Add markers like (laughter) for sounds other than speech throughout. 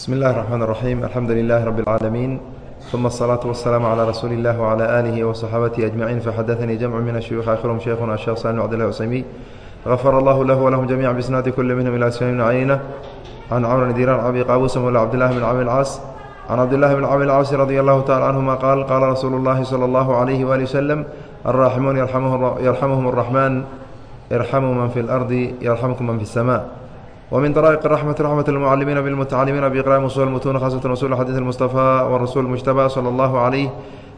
بسم الله الرحمن الرحيم الحمد لله رب العالمين ثم الصلاة والسلام على رسول الله وعلى آله وصحابته أجمعين فحدثني جمع من الشيوخ آخرهم شيخنا الشيخ صالح بن عبد الله العثيمي غفر الله له ولهم جميعا بإسناد كل منهم إلى سليم بن عيينة عن عمرو بن ديران أبي قابوس مولى عبد الله بن عمرو العاص عن عبد الله بن عمرو العاص رضي الله تعالى عنهما قال قال رسول الله صلى الله عليه وآله وسلم الراحمون يرحمهم, يرحمهم الرحمن ارحموا من في الأرض يرحمكم من في السماء ومن طرائق الرحمة رحمة المعلمين بالمتعلمين بإقراء أصول المتون خاصة أصول حديث المصطفى والرسول المجتبى صلى الله عليه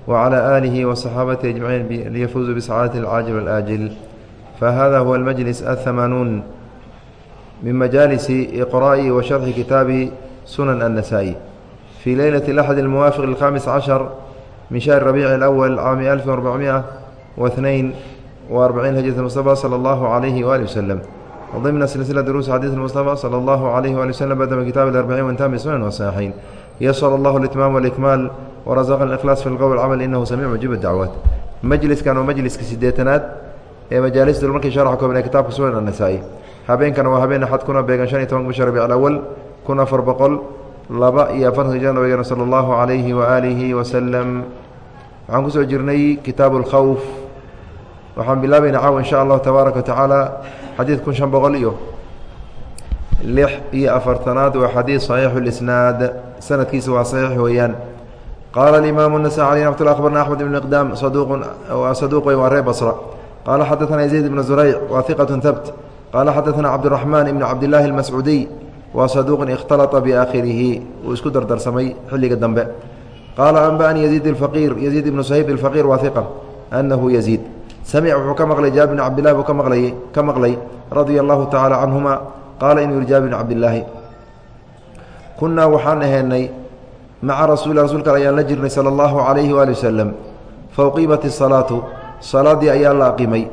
وعلى آله وصحابته أجمعين ليفوزوا بسعادة العاجل والآجل فهذا هو المجلس الثمانون من مجالس إقراء وشرح كتاب سنن النسائي في ليلة الأحد الموافق للخامس عشر من شهر ربيع الأول عام 1442 هجرة المصطفى صلى الله عليه وآله وسلم ضمن سلسلة دروس حديث المصطفى صلى الله عليه وآله وسلم بدأ من كتاب الأربعين وانتهى بسنن والصحيحين يسر الله الإتمام والإكمال ورزقنا الإخلاص في القول والعمل إنه سميع مجيب الدعوات مجلسkan waa majliska sideetanaad ee majaalista markii sharxa kooban ee kitaabka sunan النasaa'i habeenkana waa habeen axad kuna beegan شhan iyo tobanka bisha rabic alawal kun afar boqol laba iyo afartanka jir nabigeena salى اllahu عalayhi waalihi wasalam waxaan kusoo jirnay kitaabu اlkhawf waxaan bilaabaynaa caawa insha allahu tabaaraka watacaala xadiid kun shan boqol iyo lix iyo afartanaad waa xadiid saxiixu lisnaad. Sanadkiisa waa saxiix weeyaan. Qaala alimaamu nasa aley raxmat lah abarna axmed ibn iqdaam saduqun saduq wey waa reer basra. Qaala xadaanaa zayd ibnu zurayc waa iqatu habt qaala xadaanaa cabdiraxmaan ibnu cabdillaahi almascuudiy waa saduuqun ikhtalata biaakhirihi. Uu isku dardarsamay xilliga dambe. Qaala anba'ani yaziid alfaqiir yaziid ibnu sahiib alfaqiir waa iqa annahu yaziid samic wuxuu ka maqlay jaabir bn cabdillahi buu ka maqlay ka maqlay radia allahu tacaala canhuma qaala inuu yihi jaabir bn cabdillaahi kunnaa waxaan aheynay maca rasuuli rasuulka ayaan la jirnay sala allahu calayhi waali wasalam fauqiimat isalaatu salaaddii ayaa la aqimay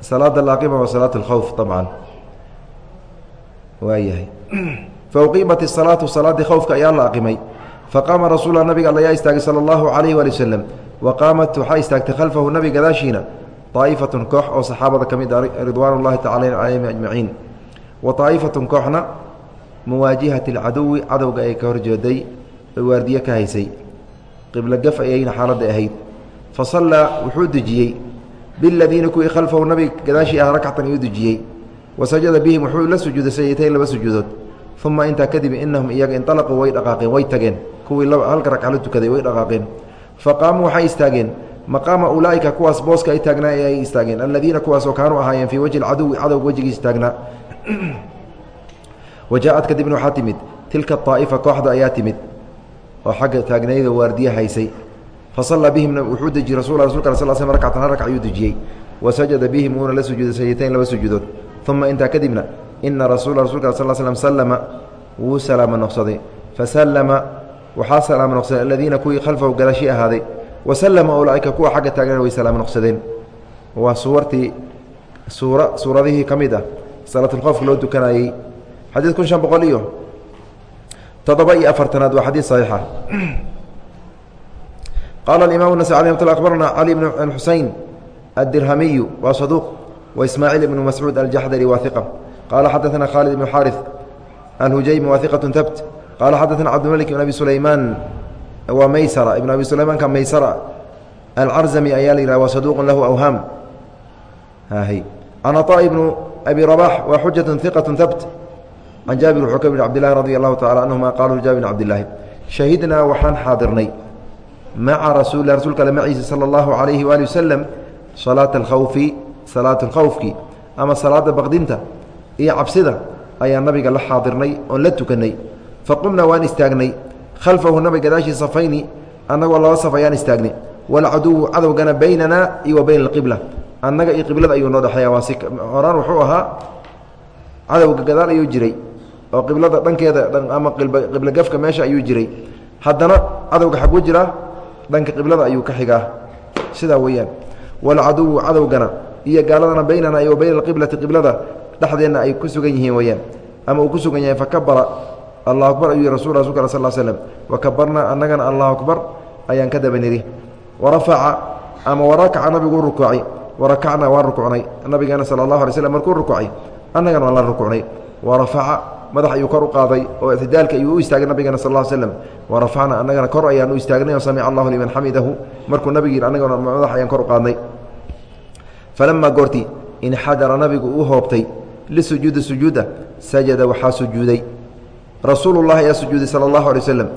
salaada la aqima waa salaat alkhowf dabcan waayahay fauqiimat isalaatu salaaddii khowfka ayaa la aqimay faqaama rasuula nabiga alla yaa istaagay sala allahu calayhi waali wasalam wa qaamat waxaa istaagtay khalfahu nabiga gadaashiina daa'ifatun koox oo saxaabada ka mid a ridwaan ullahi tacala calayhim ajmaciin wa daa'ifatun kooxna muwaajihati alcaduwi cadowga ay ka horjeeday oy waardiye ka haysay qiblo gaf ayayna xaaladda ahayd fa sallaa wuxuu dejiyey biladiina kuwii khalfahu nabiga gadaashii ah rakcatan iyuu dejiyey wa sajada bihim wuxuu la sujuuday sajatayn laba sujuudood uma intaa kadib inahum iyaga inalaquu way dhaqaaqeen way tageen kuwii halka ragca la tukaday way dhaqaaqeen faqaamuu waxay istaageen maqaama ulaa'ika kuwaas booska ay taagnaa ee ay istaageen aladiina kuwaasoo kaanuu ahaayeen fii wajhi alcaduwi cadowga wejigiisa taagnaa wajaa-ad kadibna waxaa timid tilka aa'ifa kooxda ayaa timid oo xagga taagnayda waardiye haysay fa sallaa bihimna wuxuu dejiyey rasul rasulka sal sl rakcatan hal ragc ayuu dejiyey wa sajada bihim wuuna la sujuuday sajatayn laba sujuudood uma intaa kadibna ina rasuula rasulka sal slm sallama wuu salaamo noqsaday fasallama waxaa salaam noqsadeen aladiina kuwii khalfahu gadashi ahaaday. Wasalama ulaaika kuwa xagga taagna way salaam noqsadeen. Waa suwartii suura suuradihii ka mid ah salaatulkhofka loo dukanayey. Xadiid kun shan boqol iyo todoba iyo afartanaad waa xadiid saxiixa. Qaala alimam nasai alay mat akbarna cali bn xusein addirhamiyu waa saduuq wa ismaaciil ibnu mascuud aljaxdari waa iqa qaala xadaana khaalid ibnu xaari alhujaymi qala xadana cabdimalik ibn abi sulaymaan waa maysara ibn abi sulaymaanka maysara alcarzami ayaa la yihah waa saduuqun lahu awhaam h can aطaai ibnu abi rabax waa xujatun iqatu habt can jaabir wuxuu ka yidhi cabdilahi radi allahu tacala anhuma qaalu jaabir cabdilaahi shahidnaa waxaan xaadirnay maca rasuulilah rasuulka ale maciisa sala allahu calayhi waali wasalam salaata alkhawfi salaatu alkhawfki ama salaada baqdinta iyo cabsida ayaa nabiga la xaadirnay oon la tukanay faqumnaa waan istaagnay khalfahu nabig gadaashii safayni annagoo laba saf ayaan istaagnay walcaduwu cadowgana baynana iyo wa bayna alqibla annaga iyo qiblada ayuu noo dhexeeya waa si horaan wuxuu ahaa cadowga gadaal ayuu jiray oo qiblada dhankeeda ama qiblo gafka meesha ayuu jiray haddana cadowga xaguu jiraa dhanka qiblada ayuu ka xigaa sidaa weeyaan walcaduwu cadowgana iyo gaaladana baynana iyo wa bayna alqiblati qiblada dhexdeenna ay ku sugan yihiin weyaan ama uu ku sugan yahay fakabara allahu akbar ayuu rasul rasulka al sal slm wakabarnaa annagana allahu akbar ayaan ka daba niri warafaca ama warakaca nabiguu rukuucay. Warakacnaa waan rukucnay nabigeena sala allahu alay slm markuu rukuucay annagana waan la rukucnay warafaca madax ayuu kor u qaaday oo ictidaalka ayuu u istaagay nabigeena sal slm wa rafacna annagana kor ayaan u istaagnay oo samica allahu liman xamidahu. Markuu nabigi annagana madax ayaan kor u qaadnay falamaa goorti inxadara nabigu uu hoobtay lisujuudi sujuuda sajada waxaa sujuuday rasuulu llahi ayaa sujuuday sala allahu alay waslem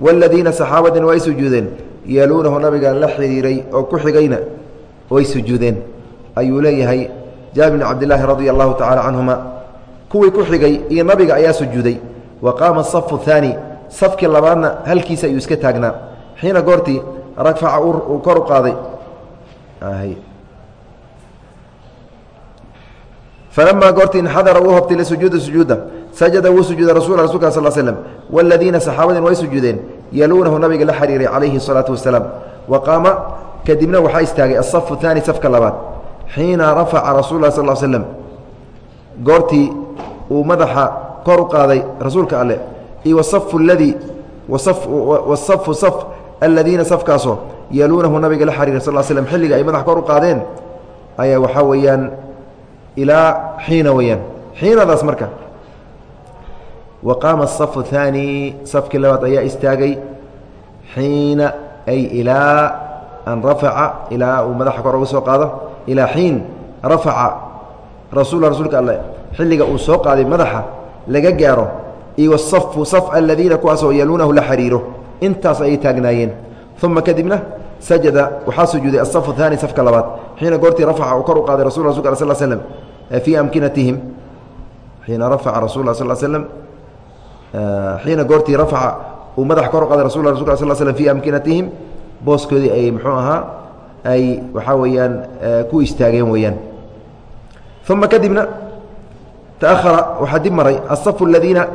waaladiina saxaabadina way sujuudeen. Yeeluunahu nabiga la xidhiiray oo ku xigayna way sujuudeen. Ayuu leeyahay jaabir bn cabdilaahi radia allahu tacala canhuma. Kuwii ku xigay iyo nabiga ayaa sujuuday. Wa qaama asafu haani safkii labaadna halkiisa ayuu iska taagnaa xiina goortii ragfaca uu kor u qaaday falamaa goortii inxadara uu hobtay lisujuudi sujuuda sajada wuu sujuuday rasul rasulka sal slm waaladiina saxaabadin way sujuudeen yaluunahu nabiga la xiriiray calayhi الsalaatu wasalaam wa qaama kadibna waxaa istaagay asafu haani safka labaad xiina rafaca rasul lah sal slm goortii uu madaxa kor u qaaday rasuulka alleh iyo wasafu ladii wasafu saf aladiina safkaasoo yaluunahu nabiga la xiriiray sal slm xilliga ay madaxa kor u qaadeen ayaa waxaa weeyaan ilaa xiina weyaan xiinadaas marka wa qaama asafu haani safkii labaad ayaa istaagay xiina ay ilaa an rafaca ilaa uu madaxa kor uga soo qaado ilaa xiin rafaca rasul rasuulka alle. Xilliga uu soo qaaday madaxa laga gaaro iyo wasafu saf aladiina kuwaasoo yaluunahu la xiriiro. Intaas ayay taagnaayeen. Uma kadibna sajada waxaa sujuuday asafu haani safka labaad. Xiina goortii rafaca uu kor u qaaday rasul rasulka sl slm fii amkinatihim. Xiina rafaca rasul sl slm xiina goortii rafaca uu madax kor u qaaday rasul rasulka sl slm fii amkinatihim booskoodii ay muxuu ahaa ay waxaa weeyaan ku istaageen weeyaan. Uma kadibna taahara waxaa dib maray asafu aladiina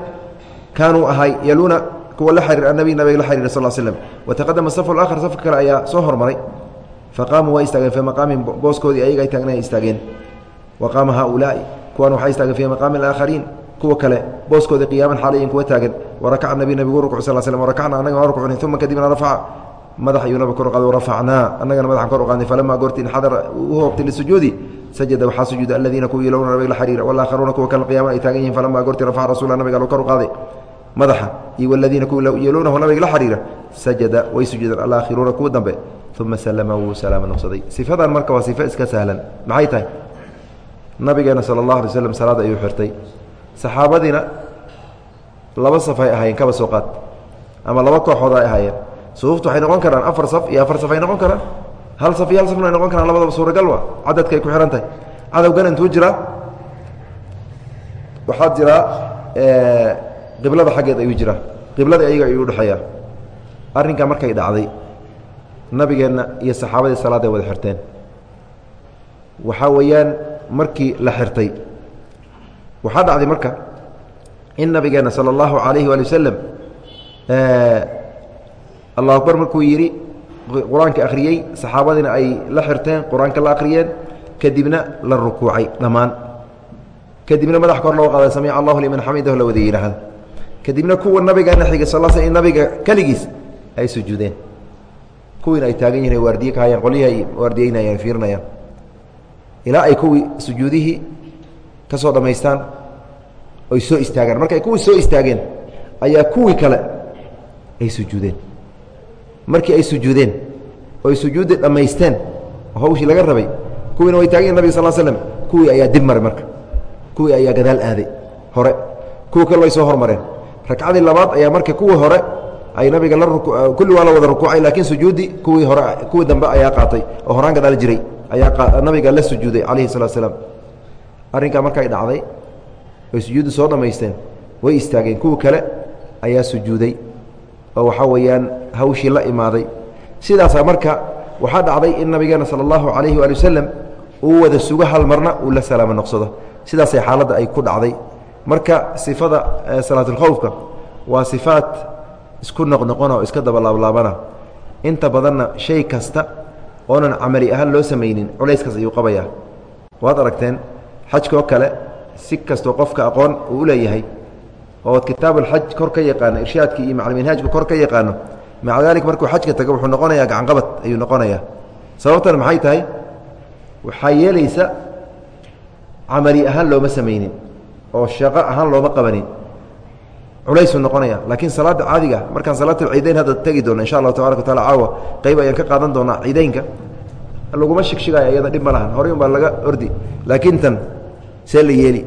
kaanuu ahay yaluuna kuwa la xiriir anabi nabiga la xiriir sal slm wataqadama safu akhar safka kale ayaa soo hormaray. Faqaamuu waa istaageen fii maqaamin booskoodii ayaga ay taagna istaageen. Wa haaulaai kuwan waxay istaageen fii maqaami alaakhariin kuwa kale booskoodii qiyaaman xaalayin kuwa taagan warakaca nabi nabigu rukuc sal slm warakacna annaga waa rukucnay uma kadibna rafaca madax ayuu nabig kor u qaaday warafacnaa annagana madaxan kor u falamaa goorti inxadara u hoobtay lisujuudi sajada waxaa sujuuda aladiina kuwa yalowna nabiga la xiriira walaakharuuna kuwa kale qiyaaman ay taagan yihiin falamaa goorti rafaca rasuula nabiga kor u madaxa iyo waladiina kuwa yeluunahu nabiga la xiriira sajada way sujuudeen alaakhiruuna kuwa dambe. Uma salama wuu salaama noqsaday. Sifadan marka waa sifo iska sahlan. Maxay tahay? Nabigeena sala allah alay slam salaad ayuu xirtay. Saxaabadiina laba saf ay ahaayeen kaba soo qaad. Ama laba kooxood ay ahaayeen. Sufuuftu waxay noqon karaan afar saf iyo afar saf ay noqon karaan. Hal saf iyo hal safna ay noqon karaan labadaba suuragal wa cadadka ay ku xihan tahay. Cadowgan intuu jiraa waxaa jiraa qiblada xaggeed ayuu jiraa. Qibladii ayaga ayuu udhexeeyaa arrinkaa markay dhacday nabigeenna iyo saxaabadii salaaday wada xirteen. Waxaa weeyaan markii la xirtay waxaa dhacday marka in nabigeenna sala allahu calayhi waali wasalam allahu akbar markuu yidhi qur'aanka akhriyey saxaabadiina ay la xirteen qur'aanka la akhriyeen kadibna la rukuucay dhammaan. Kadibna madax kor loo qaaday samica allahu liman xamidahu la wada yidhaahda kadibna kuwa nabigeena xigay sal sl nabiga keligiis ay sujuudeen. Kuwiina ay taagan yihiin waardiye ka hayaan qolyihii ay waardiyeynayaan fiirinayaan. Ilaa ay kuwii sujuudihii ka soo dhammaystaan oy soo istaagaan. Marka ay kuwii soo istaageen ayaa kuwii kale ay sujuudeen. Markii ay sujuudeen oy sujuuddii dhammaysteen oo hawshii laga rabay kuwiina way taagan yihiin nabig sal slm kuwii ayaa dib maray marka. Kuwii ayaa gadaal aaday hore. Kuwa kale way soo hormareen ragcadii labaad ayaa marka kuwii hore ay nabiga la kulli waa la wada rukuucay laakiin sujuuddii kuwii hore kuwii dambe ayaa qaatay oo horaan gadaal jiray. Ayaa nabiga la sujuuday calayhi salatu salaam arrinkaa markay dhacday oy sujuuddi soo dhammaysteen way istaageen. Kuwii kale ayaa sujuuday oo waxaa weeyaan hawshii la imaaday. Sidaasaa marka waxaa dhacday in nabigeena sala allahu calayhi waali wasalam uu wada sugo hal marna uu la salaamo noqsado. Sidaasay xaaladda ay ku dhacday marka sifada salaatulkhowfka waa sifaat isku noqnoqona oo iska daba laablaabana inta badanna shay kasta oonan camali ahaan loo samaynin culayskaas ayuu qabayaa. Waad aragteen xajkoo kale si kastoo qofka aqoon uu u leeyahay ood kitaabulxaj kor ka yaqaano irshaadkii iyo macalminhaajku kor ka yaqaano maca daalik markuu xajka tago wuxuu noqonayaa gacanqabad ayuu noqonayaa. Sababtana maxay tahay? Waxaa yeelaysa camali ahaan looma samaynin oo shaqo ahaan looma qabanin culaysuu noqonaya laakiin salaada caadiga markaan salaata ciideyn hadda tegi doona insha allahu tabaraka wa taala caawa qayb ayaan ka qaadan doonaa ciideynka laguma shigshigaya iyada dhib ma lahan horey un baa laga ordi. Laakiin tan see la yeeli.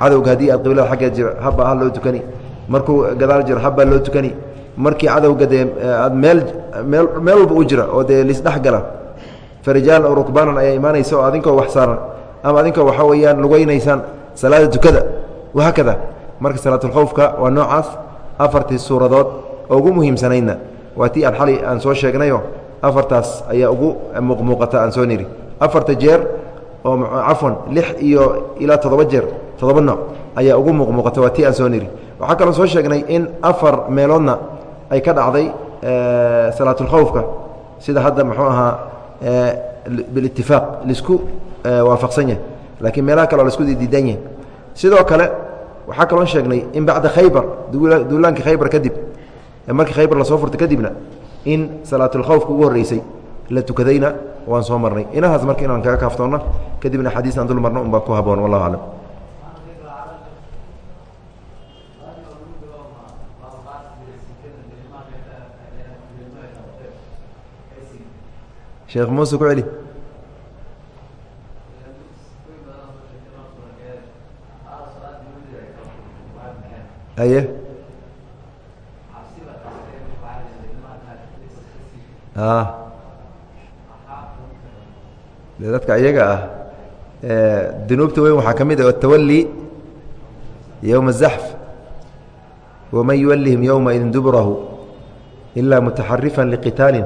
Cadowga haddii aad qiblada xaggeed jiro habba ha loo tukani. Markuu gadaal jiro habbaa loo tukani. Markii cadowga dee aad meel meel meel walba u jira oo dee lisdhex gala farijaalan oo rukbaanan ayaa imaanaysa oo adinkoo wax saaran ama adinkoo waxaa weeyaan lugaynaysaan salaada tukada wahaakada marka salaatulkhowfka waa noocaas afartii suuradood oo ugu muhiimsanaydna waa tii aan xali aan soo sheegnayo afartaas ayaa ugu muuqmuuqata aan soo niri. Afarta jeer oo cafwan lix iyo ilaa toddoba jeer toddoba nooc ayaa ugu muuqmuuqata waa tii aan soo niri. Waxaa kaloo soo sheegnay in afar meeloodna ay ka dhacday salaatulkhowfka sida hadda muxuu ahaa bilitifaaq la isku waafaqsan yahay. Laakiin meelaha kale oo la isku diidan yahay sidoo kale waxaa kaloo sheegnay in bacda khaybar duulaankii khaybar kadib markii khaybar la soo furtay kadibna in salaatulkhowfka ugu horreysay la tukadayna waan soo marnay. Inahaas marka inaan kaga kaaftoonna kadibna xadiis aan dul marno un baa ku haboon wallahu aclam. Sheekh muuse ku celi aye. De dadka iyaga ah dunuubta weyn waxaa ka mid ah atawali yowma الzaxf waman yuwalihim yowmaidin dubrahu ila mutaxarifa liqitaali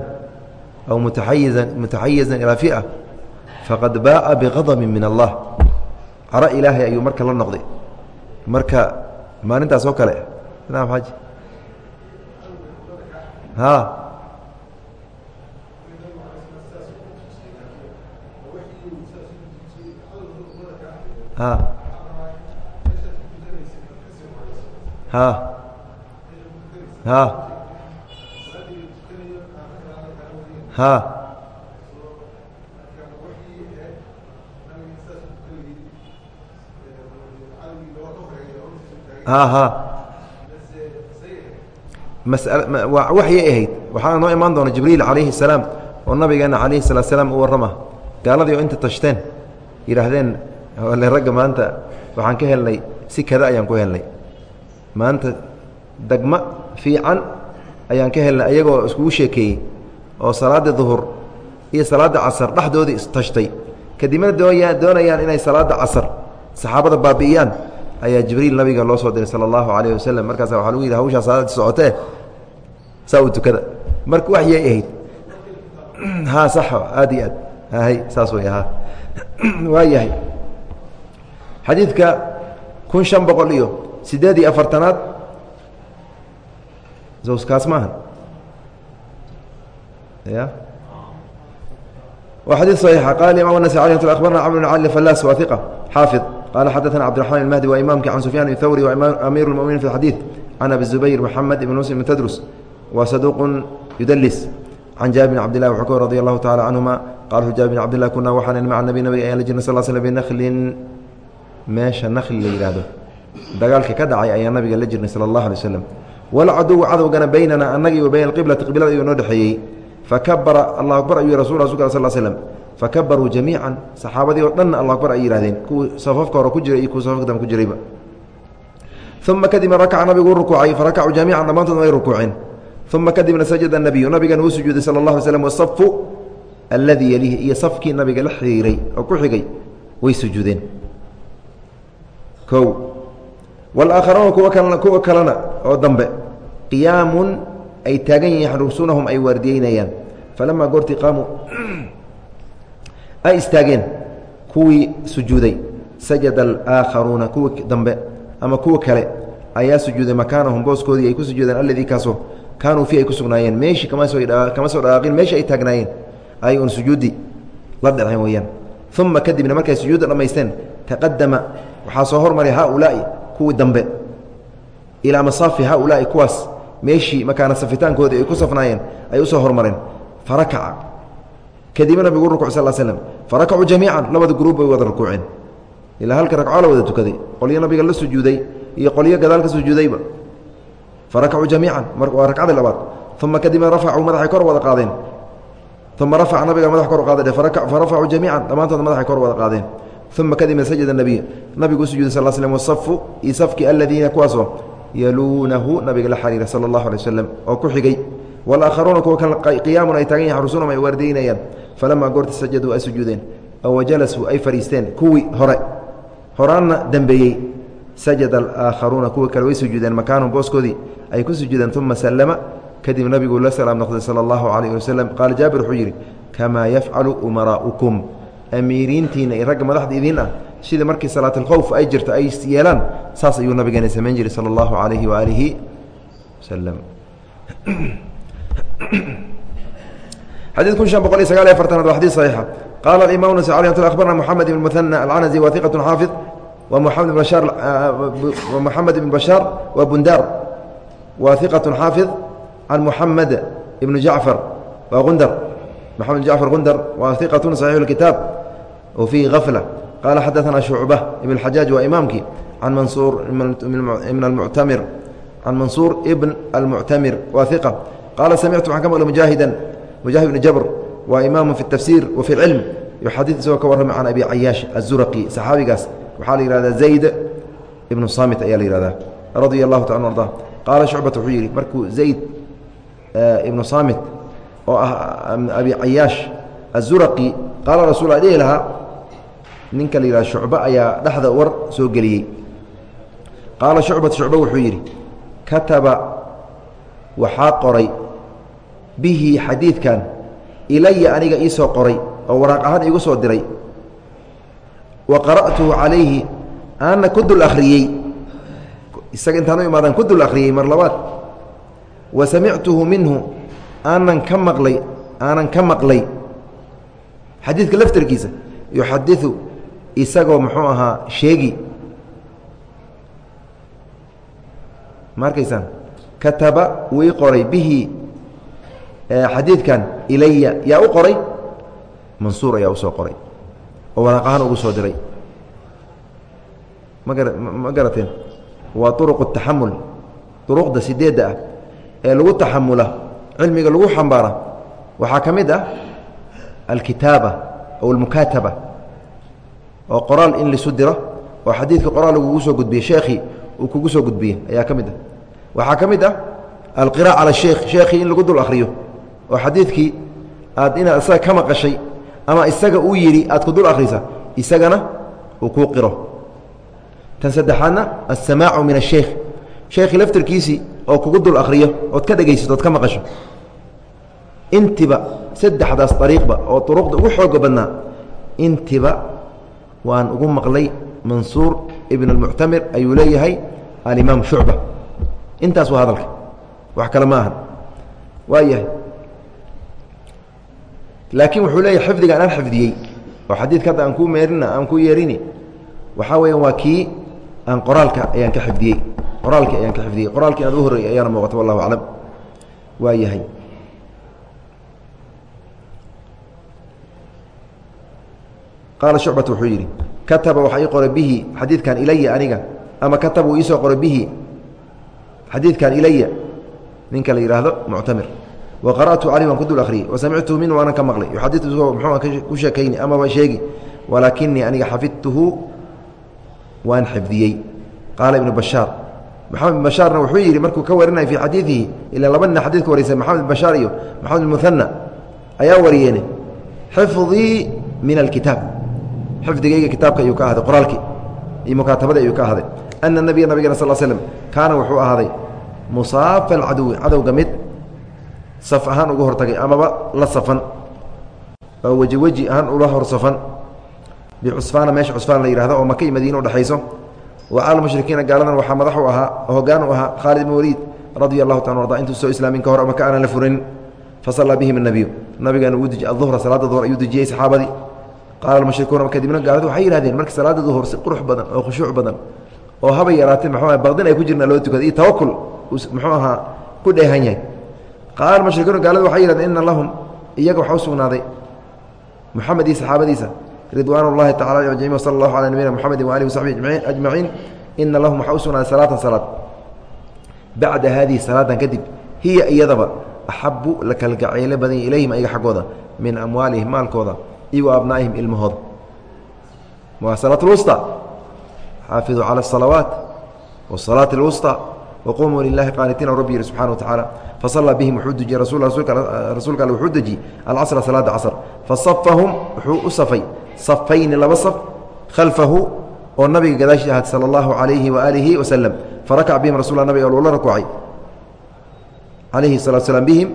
aw mutaxayiza mutaxayizan ilaa fi'a faqad baa'a biqadami min allah. Caro ilaahay ayuu marka la noqday. Marka maalintaas oo kale. Naam xaji ha? Ha? Ha? Ha? Ha waxyay ahayd. Waxaana noo imaan doona jibriil calayhi salaam oo nabigeena calayhi salaa salaam u warrama. Gaaladii oo inta tashteen yidhaahdeen le ragga maanta waxaan ka helnay si kada ayaan ku helnay. Maanta degma fiican ayaan ka helnay ayagoo iskugu sheekeeyey oo salaadda duhur iyo salaadda casar dhexdoodii istashtay kadibna doonayaan inay salaadda casar saxaabada baabi'iyaan ayaa jibriil nabiga loo soo diray sala allahu calayh wasalam markaasa waxaa lagu yidhi hawshaa salaadii socotee saa u tukada marka wax yay ahayd (clears throat) ha sax aad iyo aad hay saas way ahaa (clears throat) waa yahay xadiidka kun شhan boqol iyo sideed iyo afartanaad kaas maaha ya wa xadيث صحيixa qala imam النسي عليه ت أخبرna cمر بن علي فلاس wa ثiقة xاaفظ qala xadثna cبدالرحمن المهدي wa imamki عن سفyان الثوري وأmير المؤمiنين في الxadيث عن أبي الزبير محمد بن مسلم بن تdرس wa صدوq يdلس can jaabir bn cabd lah wxuu ka radi allahu tacala canhuma qala wuxuu jaabir bn cabd lah kunaa waxaan maca nabi nabig ayaan la jirnay sal slm binaklin meesha nakli la yidhaahdo dagaalka ka dhacay ayaan nabiga la jirnay sala allahu alay waslam walcaduwu cadowgana baynana annagii wa bayna alqiblati qiblada ayuu noo dhexeeyey fakabara allahu akbar ayuu rasul rasulka sal slm fakabaruu jamiican. Saxaabadii oo dhanna allahu akbar ay yihahdeen kuwii safafka hore ku jiray iyo kuwi safafka dambe ku jirayba. Uma kadibna rakaca nabigu u rukuucay farakacuu jamiican dhammaantoodna way rukuuceen. Uma kadibna sajada nabiyu nabigana uu sujuuday sala اlah alay slm wasafu alladii yalihi iyo safkii nabiga la xiriiray oo ku xigay way sujuudeen o wاlaakharuuna kuwa kal kuwa kalena oo dambe qiyaamun ay taagan yihiin yaxrusunahum ay waardiyeynayaan. Falamaa goortii qaamuu ay istaageen kuwii sujuuday. sajada alaaakharuuna kuwii dambe ama kuwa kale ayaa sujuuday makaanahum booskoodii ay ku sujuudeen alladii kaasoo kaanuu fi ay ku sugnaayeen. Meeshii kama soo soo dhaqaaqin meeshii ay taagnaayeen ay un sujuudi la dhaceen weeyaan. Uma kadibna markay sujuudda dhammaysteen taqadama waxaa soo hormaray haaulaa'i kuwii dambe. Ilaa masaafi haaulaa'i kuwaas meeshii makaana safitaankoodii ay ku safnaayeen ay u soo hormareen. Farakaca kadibna nabigu rukuc sal slm farakacuu jamiican. Labada gruub bay wada rukuuceen. Ilaa halka ragco la wada tukaday. Qolyo nabiga la sujuuday iyo qolyo gadaal ka sujuudayba. Farakacuu jamiican. Waa ragcadii labaad. Uma kadibna rafacuu madaxay kor wada qaadeen. Uma rafaca nabiga madax kor qaada farafacuu jamiican. Dhammaantood madaxay kor wada qaadeen. Uma kadibna sajada nabiy nabigu u sujuuday sal slm wasafu iyo safki aladiina kuwaasoo yaluunahu nabiga la xariira sala allahu alay waslem oo ku xigay walaakharuuna kuwa kale qiyaamun ay taagan yahin rusunum ay waardaynayaan falamaa goorta sajaduu ay sujuudeen oo wajalasuu ay fadhiisteen kuwii hore horaanna dembeeyey sajada alaakharuuna kuwa kale way sujuudeen makaanhum booskoodii ay ku sujuudeen uma sallama kadib nabigu la salaam noqday sala allahu calayh wasalam qaala jaabir wuxuu yidhi kamaa yafcalu umaraa'ukum amiiriintiina iyo ragga madaxda idiin ah sida markii salaatlkhowf ay jirto ay yeelaan saas ayuu nabigeena samayn jiray sala allahu calayhi waaalihi wasalam xadيث kun شaن بqل iyo sagaal iyo afartanaad wa xadيث صaحيixa qala الimam نس عليه ت أخبرna محamed بن مثنى العنزي wa ثiqة xاaفظ ومحamed بن بشhاar ومحamed بن بشhاar wa bundar wa ثiqة xاaفظ عن محamed بن جaعفر wa gundr محamed بن جaعفر gundr wa ثiqة صaحيح الkitاab وفيhi غفلة qala xadaثna شhuعبة بن الحaجاaج waa imaamkii عن maنصuر بن المعتmر عن maنصuر بن المعتmر wa ثiqة qala samictu waxaan ka maqlay mujaahida mujaahid bn jabr waa imaamu fi اtafsiir wa fi اlcilm yuxadid isagoo ka warramay can abi cayaash azuraqi saxaabigaas waxaa la yihahdaa zayd ibnu saamit ayaa la yihahdaa radia allahu taala arda qaala shucbat wuxuu yidhi markuu zayd ibnu saamit oo ah abi cayaash azuraqi qaala rasul a dhihi lahaa ninka la yihahda shucbe ayaa dhexda war soo geliyey qaala shucbat shucbe wuxuu yidhi kataba waxaa qoray bihi xadiidkan ilaya aniga ii soo qoray oo waraaq ahaan iigu soo diray. Wa qara'tuhu calayhi aanna ku dul akhriyey. Isaga intaan u imaadaan ku dul akhriyey mar labaad. Wa samictuhu minhu aanan ka maqlay aanan ka maqlay. Xadiidka laftarkiisa yuxadiثu isagoo muxuu ahaa sheegi. Ma arkaysaan kataba wuu ii qoray bihi xadiidkan ilaya yaa u qoray? Mansuur ayaa u soo qoray. Oo waraaq ahaan ugu soo diray. Ma garateen? Waa uruq taxamul uruqda sideedda ah ee lagu taxamula cilmiga lagu xambaara waxaa ka mid ah alkitaaba aw almukaataba oo qoraal in lisu diro oo xadiidka qoraal lagugu soo gudbiye sheekhii uu kugu soo gudbiye ayaa ka mid ah. Waxaa ka mid ah alqiraa'a cala sheekh sheekhii in lagu dul akhriyo oo xadiidkii aad inaad isaga ka maqashay ama isaga uu yidhi aad ku dul akhrisa isagana uu kuu qiro. Tan saddexaadna alsamaacu min asheikh sheekhii laftarkiisii oo kugu dul akhriyo ood ka dhegaysato ood ka maqasho. Intiba saddexdaas ariiqba oo uruqda ugu xooga badnaa intiba waan ugu maqlay mansuur ibn اlmuctamir ayuu leeyahay alimaam shucba intaas waa hadalka. Wax kale ma ahan. Waa yahay laakiin wuxuu leeyahay xifdiga anaan xifdiyey. Oo xadiidka hadda aan kuu meerina aan ku yeerini. Waxaa weeyaan waa kii aan qoraalka ayaan ka xifdiyey. Qoraalkii ayaan ka xifdiyey. Qoraalkii inaad u horreeyay ayaana muuqata wallahu aclam. Waa yahay. Qaala shucbat wuxuu yidhi kataba waxaa ii qoray bihi xadiidkan ilaya aniga ama kataba uu iisoo qoray bihi xadiidkan ilaya ninka la yidhaahdo muctamir wa qara'tu caleyh waan ku dul akhriyey wa samictuhu minhu waanan ka maqlay yuxadiu muxuu ku sheekayni amaba sheegi walaakinii aniga xafidtuhu waan xifdiyey qaala ibnu bashaar maxamed ibn bashaarna wuxuu yidhi markuu ka warinaya fii xadiidihi ilaa laba nina xadidka wariysa maxamed ibn bashaar iyo maxamed ibn muhana ayaa wariyeene xifdii min alkitaab xifdigayga kitaabka ayuu ka ahday qoraalkii iyo mukaatabadii ayuu ka ahday ana nabiya nabigana sal slm kaana wuxuu ahaaday musaafa alcaduwi cadowga mid saf ahaan uga hortagay amaba la safan. Oo weji weji ahaan ula hor safan. Bicusfaana meesha cusfaan la yihahdo oo maka iyo madiina udhexayso wa cala mushrikiina gaaladan waxaa madax u ahaa oo u ahaa khaalid ibn waliid radia allahu taala arda intuu soo islaamin ka hor maka aanan la furanin fasallaa bihim الnabiyu nabigaana uu dejiy aduhra salaada duhr ayuu dejiyey saxaabadii. Qaala almushrikuuna kadibna gaaladu waxay yihahdeen marka salaada duhur si qurux badan oo khushuuc badan oo habay yaraatee mxuu baqdin ay ku jirna loo tukada iyo tawakul muxuu ahaa ku dheehan yahay qaala mushrikuuna gaaladu waxay yihahdeen ina lahum iyaga waxaa u sugnaaday muxamed iyo saxaabadiisa ridwaan اllahi tacala ajmaciin wsala allahu calaa nabiyina mxamedi waalihi wasaxbi ajmaciin ina lahum waxaa u sugnaaday salaatan salaad bacda haadihi salaadan kadib hiya iyadaba axabu la kalgacaylo badanya ilayhim ayaga xaggooda min amwaalihim maalkooda iyo abnaa'ihim ilmahooda waa salaat اlwusطى xaafiduu calى الصalawaat wالsalaaةi اlwusطى waqumuu lilahi qaanitiin rabbi yihi subxana wa tacaala fasallaa bihim wuxuu dejiyey rasuulka alle wuxuu dejiyey alcasra salaada casr fasafahum wuxuu u safay safayni laba saf khalfahu oo nabiga gadaashii ahaad sala allahu calayhi waaalihi wasalam farakac bihim rasul nabiga lula rakuucay calayhi salatu slam bihim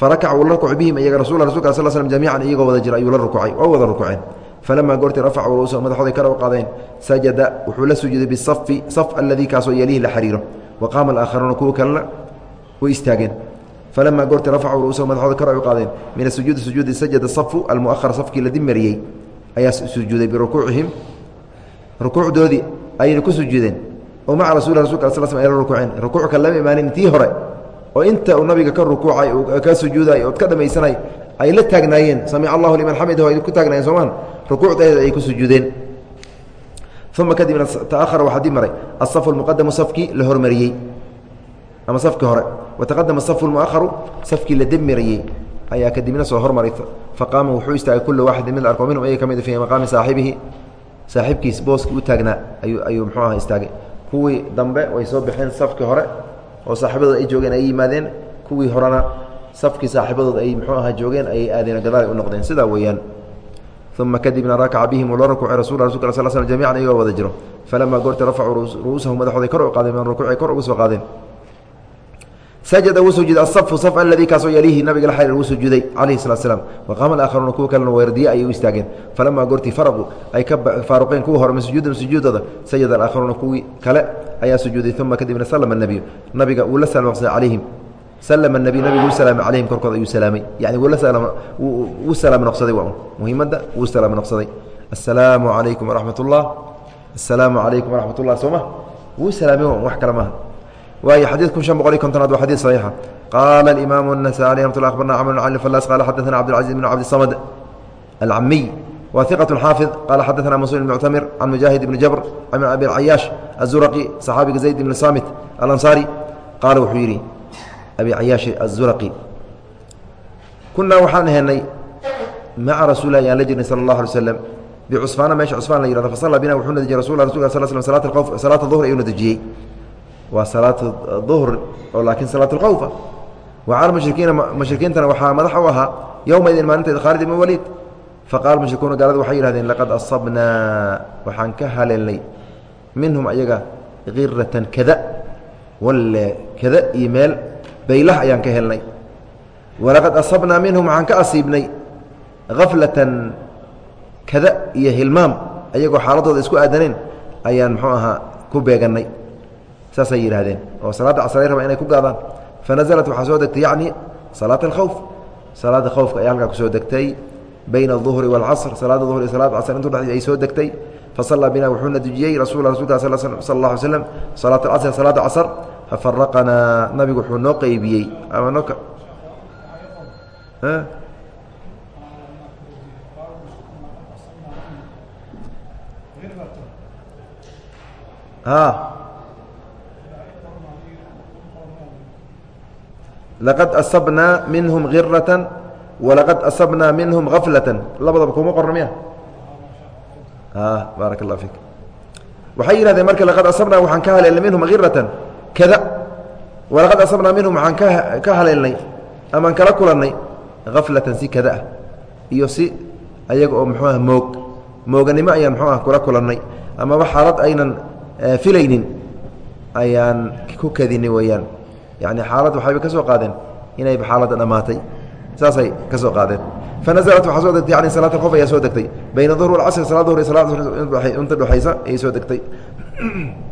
farakac wuu la rukuucay bihim iyaga rasul rasulka sal slm jamiican iyagoo wada jira ayuu la rukuucay waa wada rukuuceen falamaa goortii rafacuu ruusa madaxooday kara u qaadeen sajada wuxuu la sujuuday bisafi saf aladii kaasoo yalihi la xariiro wa qaama alaakharuuna kuwa kalena way istaageen. Falamaa goortii rafacuu ruusa madaxooda kara u qaadeen. Min asujuudi sujuudi sajada safu almuahar safkii la dimariyey ayaa sujuuday birukuucihim. Rukuucdoodii ayayna ku sujuudeen. Oo maca rasul rasulka sl sl ay la rukuuceen rukuucka lama imaanin tii hore. Oo inta uu nabiga ka rukuucay ka sujuuday ood ka dhamaysanay ay la taagnaayeen. Samic allahu liman xamidahu ay ku taagnaayeen soomaan rukuucdeeda ay ku sujuudeen uma kadibna taahara waxaa dib maray asafu lmuqadamu safkii la hormariyey ama safkii hore wataqadama asafu lmuaharu safkii la debmariyey ayaa kadibna soo hormaray faqaama wuxuu istaagay kula waaxidin mid arko minhum ayaga ka mid maqaami saaxibihi saaxiibkiis booskii u taagnaa ayuu ayuu muxuu aha istaagay kuwii dambe way soo baxeen safkii hore oo saaxiibadooda ay joogeen ay yimaadeen kuwii horena safkii saaxiibadooda ay muxuu aha joogeen ayay aadeen gadaal u noqdeen sidaa weeyaan uma kadibna rakaca bihim ula rakuucay rasul rasulka sal sl jamican iyagoo wada jiro falamaa goorta rafacuu ru'uusahum madaxooday kor u qaadeen min rukuucay kor ugu soo qaadeen sajada wuu sujuuday asafu saf aladii kaasoo yaliihi nabiga la xariir wuu sujuuday calayhi salatu slam waqaama alaakharuuna kuwa kalena weerdiye ayay u istaageen falamaa goortii faraquu ay ka faaruqeen kuwa hore min sujuudin sujuudooda sajada alaakharuuna kuwii kale ayaa sujuuday uma kadibna salama nebiyu nabiga wuu la salmaqsaday calayhim salama nebiy nabigu wuu salaamay calayhim korkooda ayuu salaamay yani wuu la wuu salaamo noqsaday waa muhiimadda wuu salaamo noqsaday assalaamu calaykum waraxmat ullah assalaamu calaykum waraxmat ullah soo ma wuu salaamay wax kale maaha waay xadيث kun شhan boqol iyo kontonaad waa xadيث صaحيixa qaala الإimaam النasائي رحمة اه أخبرna cمر بن فلاس qال xadثna cبدالعزيز بن cبدالصمد الcamiي wa ثiqة xاaفظ qال xadثna mنصور بن معتمر عن مجاهد بن جبر عن أبي العyاaش الزuرقي صxaabiga زayd بن صامت الأنصاري qaala wuxuu yidhi abi cayaashi azuraqi kunaa waxaan aheynay maca rasuul lahi aan la jirnay sala allah alay slam bicusfaana meesha cusfaan la yihahdo fasalla bina wuxuu nadijiyey rasul rasulka sal slam salat q salaata duhr ayuu nadijiyey waa salaata duhr oo laakiin salaat alqowfa wa cala mushrikiina mushrikiintana waxaa madax u ahaa yowma idin maalinteeda khaalid ibn waliid. Faqaala mushrikuuna gaaladu waxay yihahdeen laqad asabnaa. Waxaan ka haleelnay. Minhum ayaga qiratan kada walle kada iyo meel baylah ayaan ka helnay walaqad asabnaa minhum waxaan ka asiibnay haflatan kada iyo hilmaam ayagoo xaaladooda isku aadaneen ayaan muxuu ahaa ku beegannay saasay yidhahdeen oo salaadda casray raba inay ku gaadaan fanaزlat waxaa soo degtay yacni salaat اlkhowf salaadda khowfka ayaa halkaa kusoo degtay bayna الظuhri wاlcasr salaada duhr iyo salaad casr intu dhex ay soo degtay fasallaa bina wuxuuna dujiyey rasul rasulka sal اla alay slam salaat اcasr salaada casr fafaraqanaa nabigu wuxuu noo qeybiyey ama noo laqad asabnaa minhum hiratan walaqad asabnaa minhum gaflatan labadaba kuma qorna miya? Baaraka allah fiik waxay yihahdeen marka laqad asabnaa waxaan ka haleelnay minhum hiratan kada walaqad asabnaa minhum waxaan ka haleelnay amaan kala kulannay gaflatan si kada ah iyo si ayaga oo muxuu ah moog mooganimo ayaan muxuu ah kula kulannay amaba xaalad aynan filaynin ayaan ku kadinay weeyaan. Yani xaalad waxayba ka soo qaadeen inayba xaaladda dhammaatay. Saasay ka soo qaadeen. Fanaزlat waxaa soo degtay yani salaat qof ayaa soo degtay. Bayna duhr wاlcasr salad duhr inta ayay soo degtay (clears throat)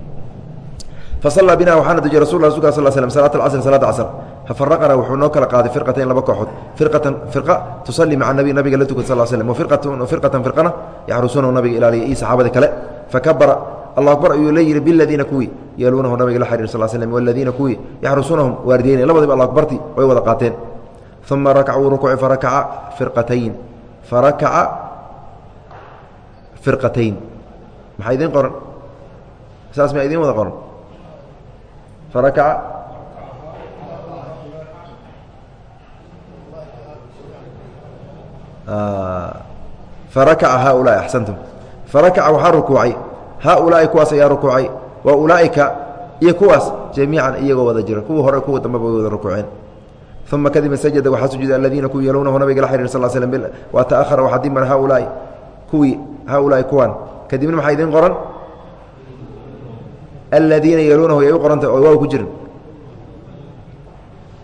fasallaa bina waxaana dujiyey rasul rasulka sal slm salaat alcasr salaada casr fafaraqana wuxuu noo kala qaaday firqatayn laba kooxood firqatan firqa tusalli maca nabi nabiga la tukad sal slm firqatan firqana yaxrusuunahu nabiga ilaaliya iyo saxaabada kale fakabara allah akbar ayuu la yihi biladiina kuwii yeeluunahu nabiga la xariir sal slm waladiina kuwii yaxrusuunahum waardiyeynay labadiba alla akbarti way wada qaateen uma rakacuu rukuuci farakaca firqatayn farakaca firqatayn maxaa idiin qoran saas ma idiin wada qoran farakaca farakaca haaulaai axsantum farakaca waxaa rukuucay haaulaai kuwaas ayaa rukuucay wa ulaaika iyo kuwaas jamiican iyagoo wada jira kuwa hore kuwa dambeba way wada rukuuceen uma kadib sajada waxaa sujuuday aladiina kuwii yaluunahu nabigala xiriir sal slm wa taahara waxaa dimar haaulaai kuwii haaulaai kuwan kadibna maxaa idiin qoran aladiina yaluunahu ay u qorantah oo waaw ku jirin.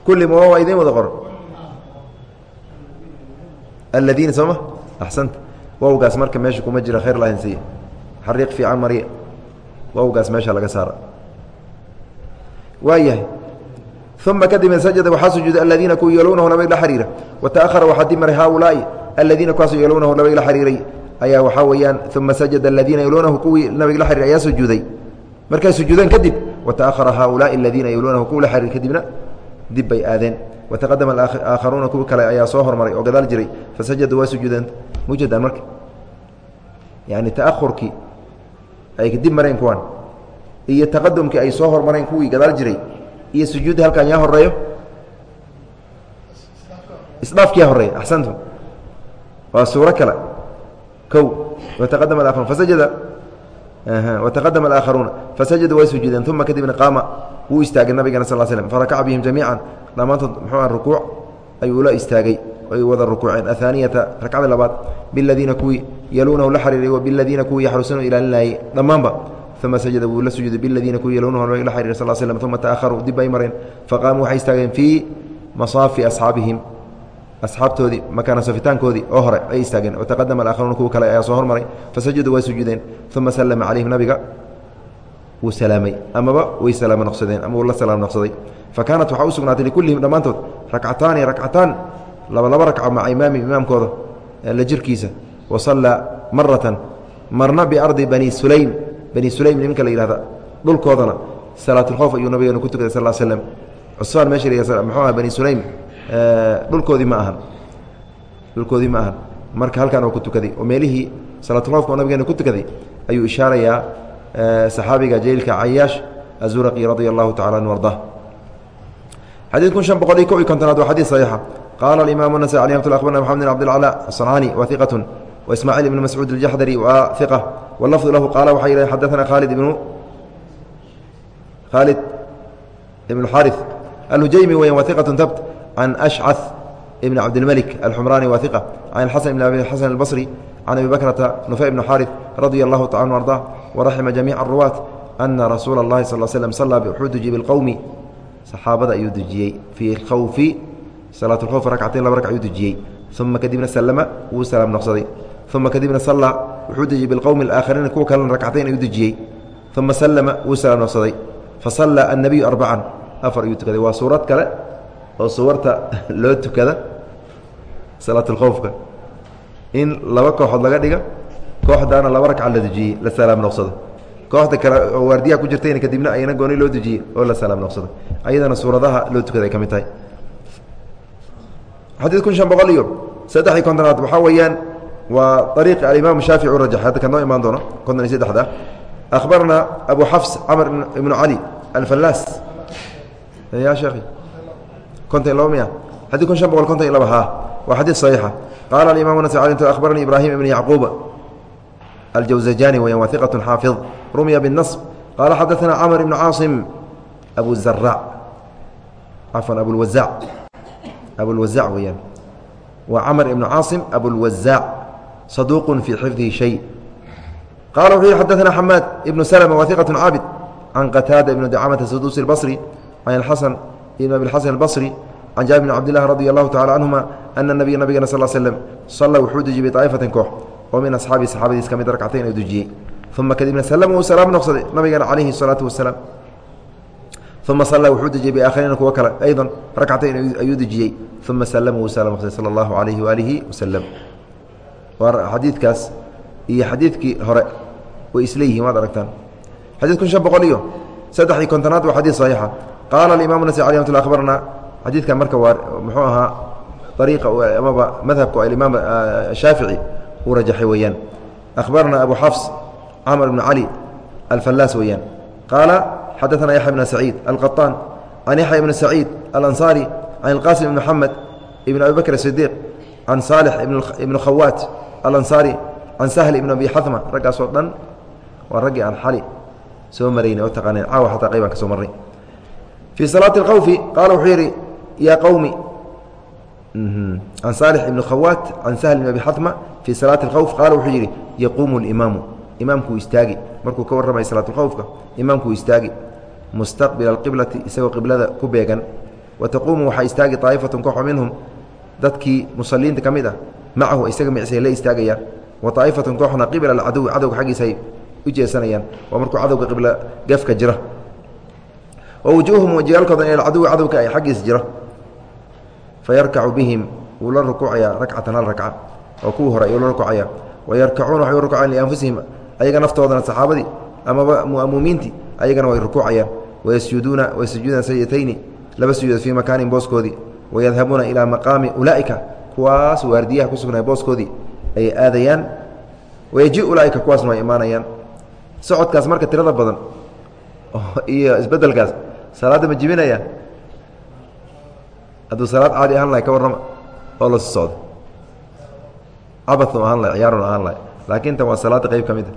Kulli ma waa idiin wada qoran aladiina sooma axsanta wawgaas marka meesha kuma jira khayr lahinsiya xariiq fiican mariya wawgaas meesha laga saara. Waa uma kadibna sajada waxaa sujuuday aladiina kuwa yaluunahu nabig la xiriira. Wa taahara waxaa dib haaulaai aladiina kuwaasoo yaluunahu nabig la xiriiray. Ayaa waxaa weeyaan uma sajada aladiina yaluunahu kuwii nabig la xiriiray ayaa sujuuday markay sujuudeen kadib wataahara haaulaai aladiina yaluunahu kuwa la xiriir kadibna dib bay aadeen. Wataqadama aakharuuna kuwa kale ayaa soo hormaray oo gadaal jiray fasajaduu waa sujuudeen. Mujadan marka yani taahurkii ay dib mareen kuwan iyo taqadumkii ay soo hormareen kuwii gadaal jiray iyo sujuuddi halkan yaa horeeyo isdhaafkiyaa horreeya axsantum. Waa suuro kale. Kow wataqadama aakharun fasajada wataqadama alaakharuuna fasajaduu way sujuudeen uma kadibna qaama wuu istaagay nabigana sal slm farakaca bihim jamiican dhammaantood muxuu rukuuc ayuu la istaagay ay wada rukuuceen. Ahaaniyata rakcada labaad biladiina kuwii yaluunahu la xariiray wa biladiina kuwii yaxrusuuna ilaalinayay dhammaanba. Uma sajada wuu la sujuuday biladiina kuwii yaluunahu la xariiray sal slm uma taakharuu dib ay mareen faqaamuu waxay istaageen fii masaafi asxaabihim asxaabtoodii makaana safitaankoodii oo hore ay istaageen wataqadama alaakharuuna kuwa kale ayaa soo hormaray fasajaduu way sujuudeen uma sallama calayhim nabiga wuu salaamay amaba way salaamo noqsadeen ama wuu la salaam noqsaday. Fa waxaa u sugnaatay likullihim dhammaantood rakcataani rakcataan laba laba rakco maca imaami imaamkooda la jirkiisa wa sallaa maratan marna biardi bani sulaym bani sulaym nimanka la yihahda dhulkoodana salaatulkhoof ayuu nabigeenu ku tukaday sal slm cusfaan meesha la muxuu aha bani sulaym Eh, dhulkoodii ma ahan. Dhulkoodii ma ahan. Marka halkaan oo ku tukaday oo meelihii salaatulofka oo nabigeena ku tukaday ayuu ishaarayaa eh, saxaabiga jailka cayaash azuraqi radia allahu tacala an arda xadiid kun shan boqol iyo ko iyo kontonaad waa xadiid saxiixa. Qaala alimaamu nasai alih amat abarna mxamed bin abdilcala asancaani wa iqatun waismaaciil ibnu mascuud aljaxdari wa iqa wlafdu lahu qaala waxaa yidhahe xadaana khaalid ibnu khaalid ibnu xaari alhujaymi weyan wa iqatun tabt can ashca ibn cabdilmelik alxumraani waaiqa can xasan ibn abi xasan albasri can abi bakrata nufey ibn xaarif radia allahu taala anu arda waraxima jamiica aruwaat ana rasuula اllahi sal slm sallaa wuxuu dujiyey biqowmi saxaabada ayuu dujiyey fii khawfi salaat lkhowf rakcatain laba ragc ayuu dujiyey uma kadibna sallama wuu salaam noqsaday uma kadibna salla wuxuu dujiyey biqowmi alaakhariina kuwa kalena rakcatain ayuu dujiyey uma sallama wuu salaam noqsaday fasallaa annabiyu arbacan afar ayuu tukaday waa suurad kale oo suwarta loo tukada salaatulkhowfka in laba kooxood laga dhiga kooxdaana laba ragca la dujiyey la salaam noqsado. Kooxda kale oo waardiyaha ku jirtayna kadibna ayana gooni loo dejiyey oo la salaam noqsado. Ayadana suuradaha loo tukada ay ka mid tahay. Xadiid kun shan boqol iyo saddex iyo kontonaad waxaa weeyaan waa ariiqi alimaam shaafici u rajaxay. Hadda kan noo imaan doono konton iyo saddexda. Akhbarana abu xafs camr ibnu cali alfallaas. Ya sheekhi konton iyo laba miya xadid kun shan boqol konton iyo laba ha waa xadiid saxiixa qaala alimaam nas akhbaranii ibraahim ibn yacquub aljawzajani weyan waa iqat xaafid rumya bالنصb qaala xadaثna cmr ibn caaصim abu zarاc cafwan abulwazac abulwazac weyaan waa cmr ibn caaصim abulwazac صaduuq fii xifdihi shay qala wuxuu yihi xadaثna xamaad ibnu slma wa iqaة caabid can qataada ibn dacamata sadusi اbصri can اxasan ibn abiasan bari can jaabir bn cabdilahi radi allahu tacala canhuma ana nabiya nabigana sal slem salla wuxuu dujiyey biaa'ifatan koox oo min asxaabii saxaabadiis ka mid rakcatayn dujiyey uma kadibna slama uu salaam noqsaday nabigana calayhi salaatu wasalaam uma salla wuxuu dejiyey biaakhariina kuwo kale aydan rakcatayn ayuu dejiyey uma salama wuu salaam noqsaday sala allahu calayhi waalihi wasalam waa xadiidkaas iyo xadiidkii hore way isleeyihiin waad aragtaan. Xadii shan boqol iyo saddex iyo kontonaad waa xadiid saxiixa qaala alimamu nasi alay mat akhbarna xadiidkan marka waa muxuu ahaa ariiqa amaba madhabka alimaam shaafici uu rajaxay weeyaan akhbarana abu xafs cmr بن cali alfalaas weeyaan qaala xadaثna yaحya بn saciid alqaطaan can yaحya بn saciid alanصari can اlqasim بn mxamed ibn abi bakr الصidiq can saalix ibnu khawaat alansaari can sahl ibn abi xama raggaasoo dhan waa raggii aan xali soo maraynay oo taqaaneen caawa xataa qaybaan ka soo marnay fii salaati اlkhawfi qaala wuxuu yidhi yaa qowmi can saalix ibni khawaat can sahl ibn abi xama fii salaati اlkhawf qaala wuxuu yidhi yaquumu اlimaamu imaamkuu istaagi markuu ka warramaya salaat اlkhawfka imaamkuu istaagi mustaqbila alqiblati isagoo qiblada ku beegan wa taquumu waxaa istaagi طaa'ifatun kooxo minhum dadkii musaliinta ka mid ah macahu isaga micsay la istaagayaan wa طaa'ifatun kooxna qibla alcadowi cadowga xaggiisa ay u jeesanayaan waa markuu cadowga qibla gefka jira wa wujuuhum wajiyaalkooda ila cadowi cadowga ay xaggiisa jira fayarkacu bihim wuu la rukuucayaa rakcatan hal rakca oo kuwii hore ayuu la rukuucayaa wayarkacuuna waxay u rukucayaan lianfusihim ayaga naftoodana saxaabadii amaba mu'amumiintii ayagana way rukuucayaan wayasjuduuna way sujuudaan sajdatayni laba sujuudood fii makaanin booskoodii wayadhabuuna ilaa maqaami ulaa'ika kuwaas waardiyaha ku sugnay booskoodii ayay aadayaan wayaji ulaaika kuwaasna way imaanayaan socodkaas marka tirada badan iyo isbedelkaas salaadda ma jibinaya? Hadduu salaad caadi ahaan lahay ka warrama oo lasu socdo. Cabadnu ahaan lahay ciyaarun ahaan lahay. Laakiin tan waa salaadda qeyb ka mid a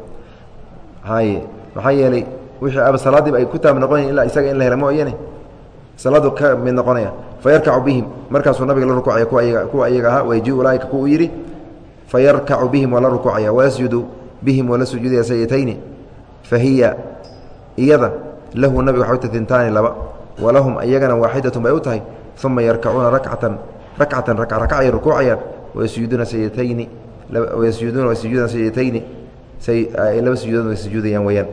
maxaaye maxaa yeelay wixii aba salaaddiiba ay ku taab noqonayin ilaa isaga in la hela mooyane? Salaadu ka mid noqonaya fayarkacu bihim. Markaasuu nabiga la rukucaya kuwa iyaga ahaa wayaji ulaaika kuwa u yidhi fayarkacu bihim waa la rukuucaya wayasjudu bihim waa la sujuudaya sajdatayni fahiya iyada lahu nabiga waxay tintaani laba walahum iyagana waaxidatun bay u tahay uma yarkacuuna rakcatan rakcatan raka raka ay rukuucayaan wayasjuduuna sajdatayni wayasjuduuna waysujuudaan sajdatayni laba sujuudood way sujuudayaan weyaan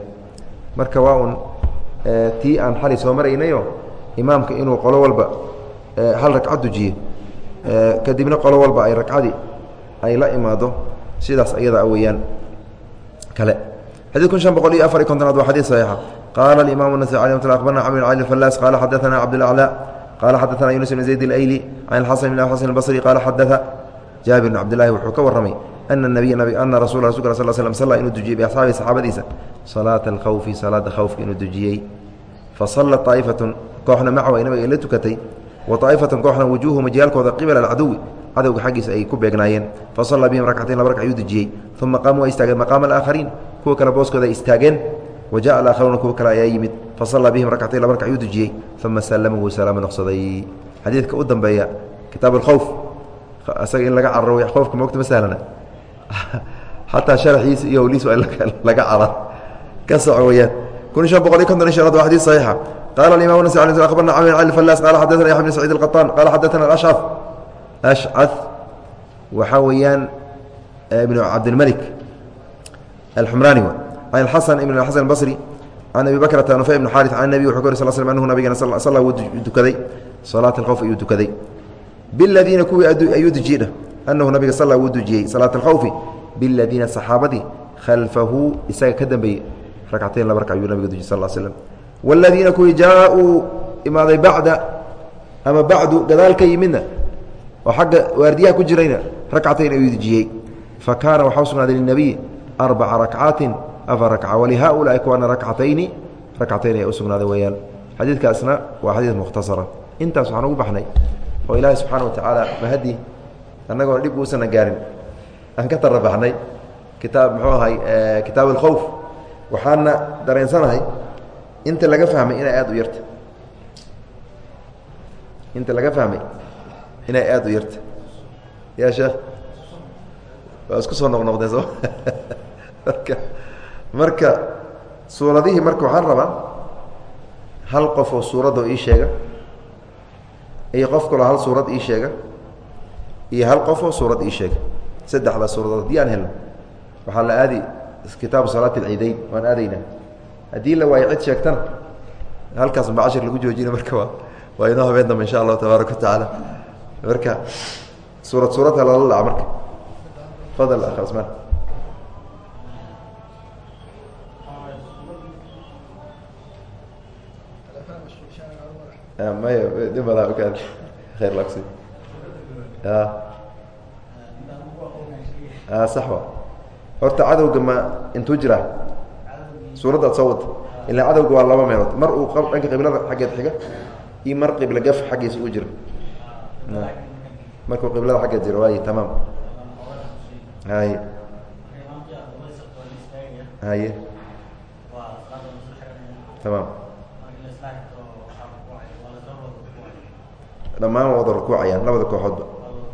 marka waa un tii aan xali soo maraynayo imaamka inuu qolo walba hal ragcad dujiye kadibna qolo walba ay ragcadii ay la imaado sidaas ayada weyaan kale xadيث kun شhan boqol iyo afar iy kontonaad waa xadيث صaحيixa qala الimaم النسي ي أخبرna cمر بن cلي الفلاس qala xadaثna cبدالأعلى qala xadaثna يuنس بن زaيد الأyلي عن الxaسن بن xسن البصري qala xadaثa jaaبir بن cبداللahi wuxuu ka warramay أن النبي أna rasu رsulk صل sلم sلى inuu dujiyey بأصxaabi saxaabadiisa صaلاaة الkhوفi salaada khawfka inuu dujiyey faصلت طaaئfaة kooxna macahu ay nabiga la tukatay wa طaaئfaة kooxna wujuuهum wajiyaalkooda qibla الcadowi cadowga xaggiisa ay ku beegnaayeen fasallaa bihim rakcatayn laba raka ayuu dujiyey uma qaamuu waa istaageen maqaama alaakhariin kuwa kale booskooda ay istaageen wa jaءa alaakharuuna kuwa kale ayaa yimid fasallaa bihim rakcatayn laba raka ayuu dujiyey uma sallama wuu salaamo noqsaday xadiidka u dambeeya kitaab alkhowf isaga in laga cararo khowfka moogta ma sahlana (laughs) xataa sharaxiisa iyo howlihiis waa laga carar ka soco weyaan kun شhan boqol iyo konton iyo shanaad waa xadيث صaxiixa qala الimam النسي أخbarna cمr cali فلاس qala xadaثna yaحya بن سعيid القطان qala xadaثna الأشcث ashcad waxaa weeyaan ibn cabdilmalik alxumraani wa can xasan ibn xasan albasri can abi bakrata nufay ibn xaari can nebi wuxuu ka ori sal slm anhu nabigana salla wuu dukaday salaat alkhowf ayuu dukaday biladiina kuwii ayuu dujiyedha annahu nabiga salla wuu dujiyey salaat alkhowfi biladiina saxaabadii khalfahu isaga ka dambeeyey rakcatayn laba raka ayuu nabiga dujiyey sal slm waaladiina kuwii jaa-uu imaaday bacda ama bacdu gadaal ka yimidna oo xagga waardiyaha ku jirayna rakcatayn ayuu dujiyey fa kaana waxaa u sugnaaday lilnabiy arbaca rakcaatin afar rakca walihaulaai kuwana rakcatayni rakcatayn ayaa u sugnaaday weeyaan xadiidkaasna waa xadiid mukhtasara intaas waxaan ugu baxnay oo ilaahay subxaana wa tacaala mahadii annagoona dhib uusana gaarin aan ka tarabaxnay kitaab muxuu ahay kitaab alkhowf waxaana dareensanahay inta laga fahmay inay aada u yarta inta laga fahmay inay aada u yarta ya sheekh waa isku soo noqnoqdeen soo marka marka suuradihii marka waxaan rabaa hal qof oo suuradoo ii sheega iyo qof kaloo hal suurad ii sheega iyo hal qof oo suurad ii sheega. Saddexdaa suuradood haddii aan helno. Waxaa la aadi kitaabu salaat alciideyn waan aadaynaa haddii la waayo cid sheegtana halkaas ba cashir lagu joojina marka waa waa inoo habeen dambe insha allahu tabaaraka wa tacaala. Marka suurad suuradka lala dhaca marka. Fadal akh maya dhimada okaad khayr lagsi a sax wa horta cadowga ma intuu jiraa suuradda ad soo wada ilaa waa laba meelood. Mar uu dhanka qiblada xaggeed xiga iyo mar qibla gaf xaggiisa uu jiro markuu qiblada xagga jiro waay tamaam. Haye haye tamaam dhammaan waa wada rukuucayaan labada kooxoodba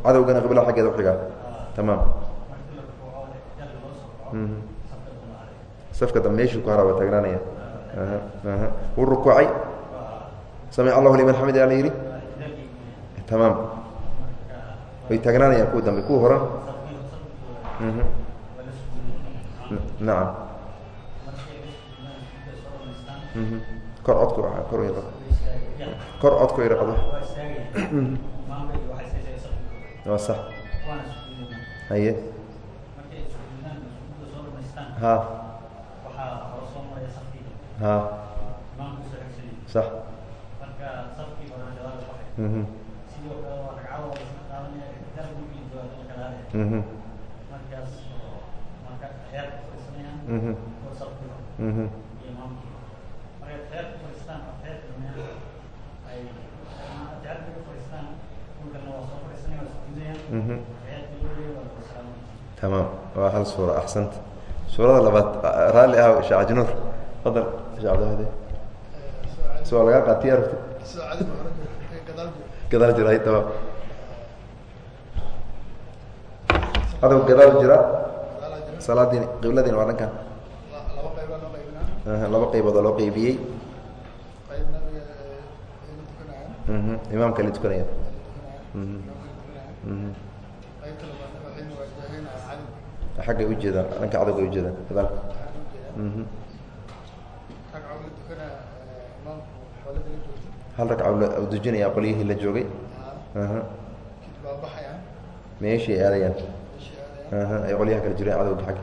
cadowgana qiblada xaggeeda uxigaa tamaam. Safka dambe meeshuu ku haraa waa taagnaanaya. Wuu rukuucay. Samic allahu liman xamid ala yidhi? Tamaam. Way taagnaanayaan kuwa dambe kuwa horan. Nacam kor codku kor codku iraqdo waa sax. Haye. Ha. Ha. Sax tamaam waa hal suura axsanta. Suurada labaad raalli ah shee cajnuur fadal. Shee cabdihadi si waa lagaa aragti gadaal jira tamaam adow gadaal jira? Salaadiin qibladiina waa dhankan laba qaybood oo loo qeybiyey imaamka la tukanaya xaggay ujeedaan dhanka cadowga ujeedaan gadaal hal ragca u dujinaya qolyihii la joogay? Meeshii aadayaan? Ay qolyaha kala jireen cadowga xagga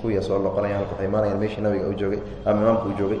kuwiyaa soo loqonayaan halka waxay imaanayaan meeshii nabiga uu joogay ama imaamka uu joogay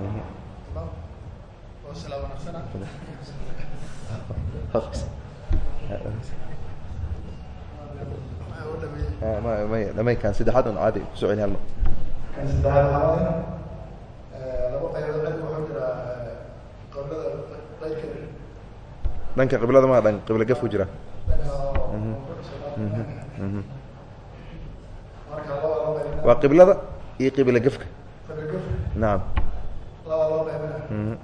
axsanta hay saddexaad haye cadow gadaal oo jira may dhamaykan saddexaad un caadi ku soo celi halma dhanka qiblada ma dhan qibla gaf ku jira waa qiblada iyo qibla gefka nacam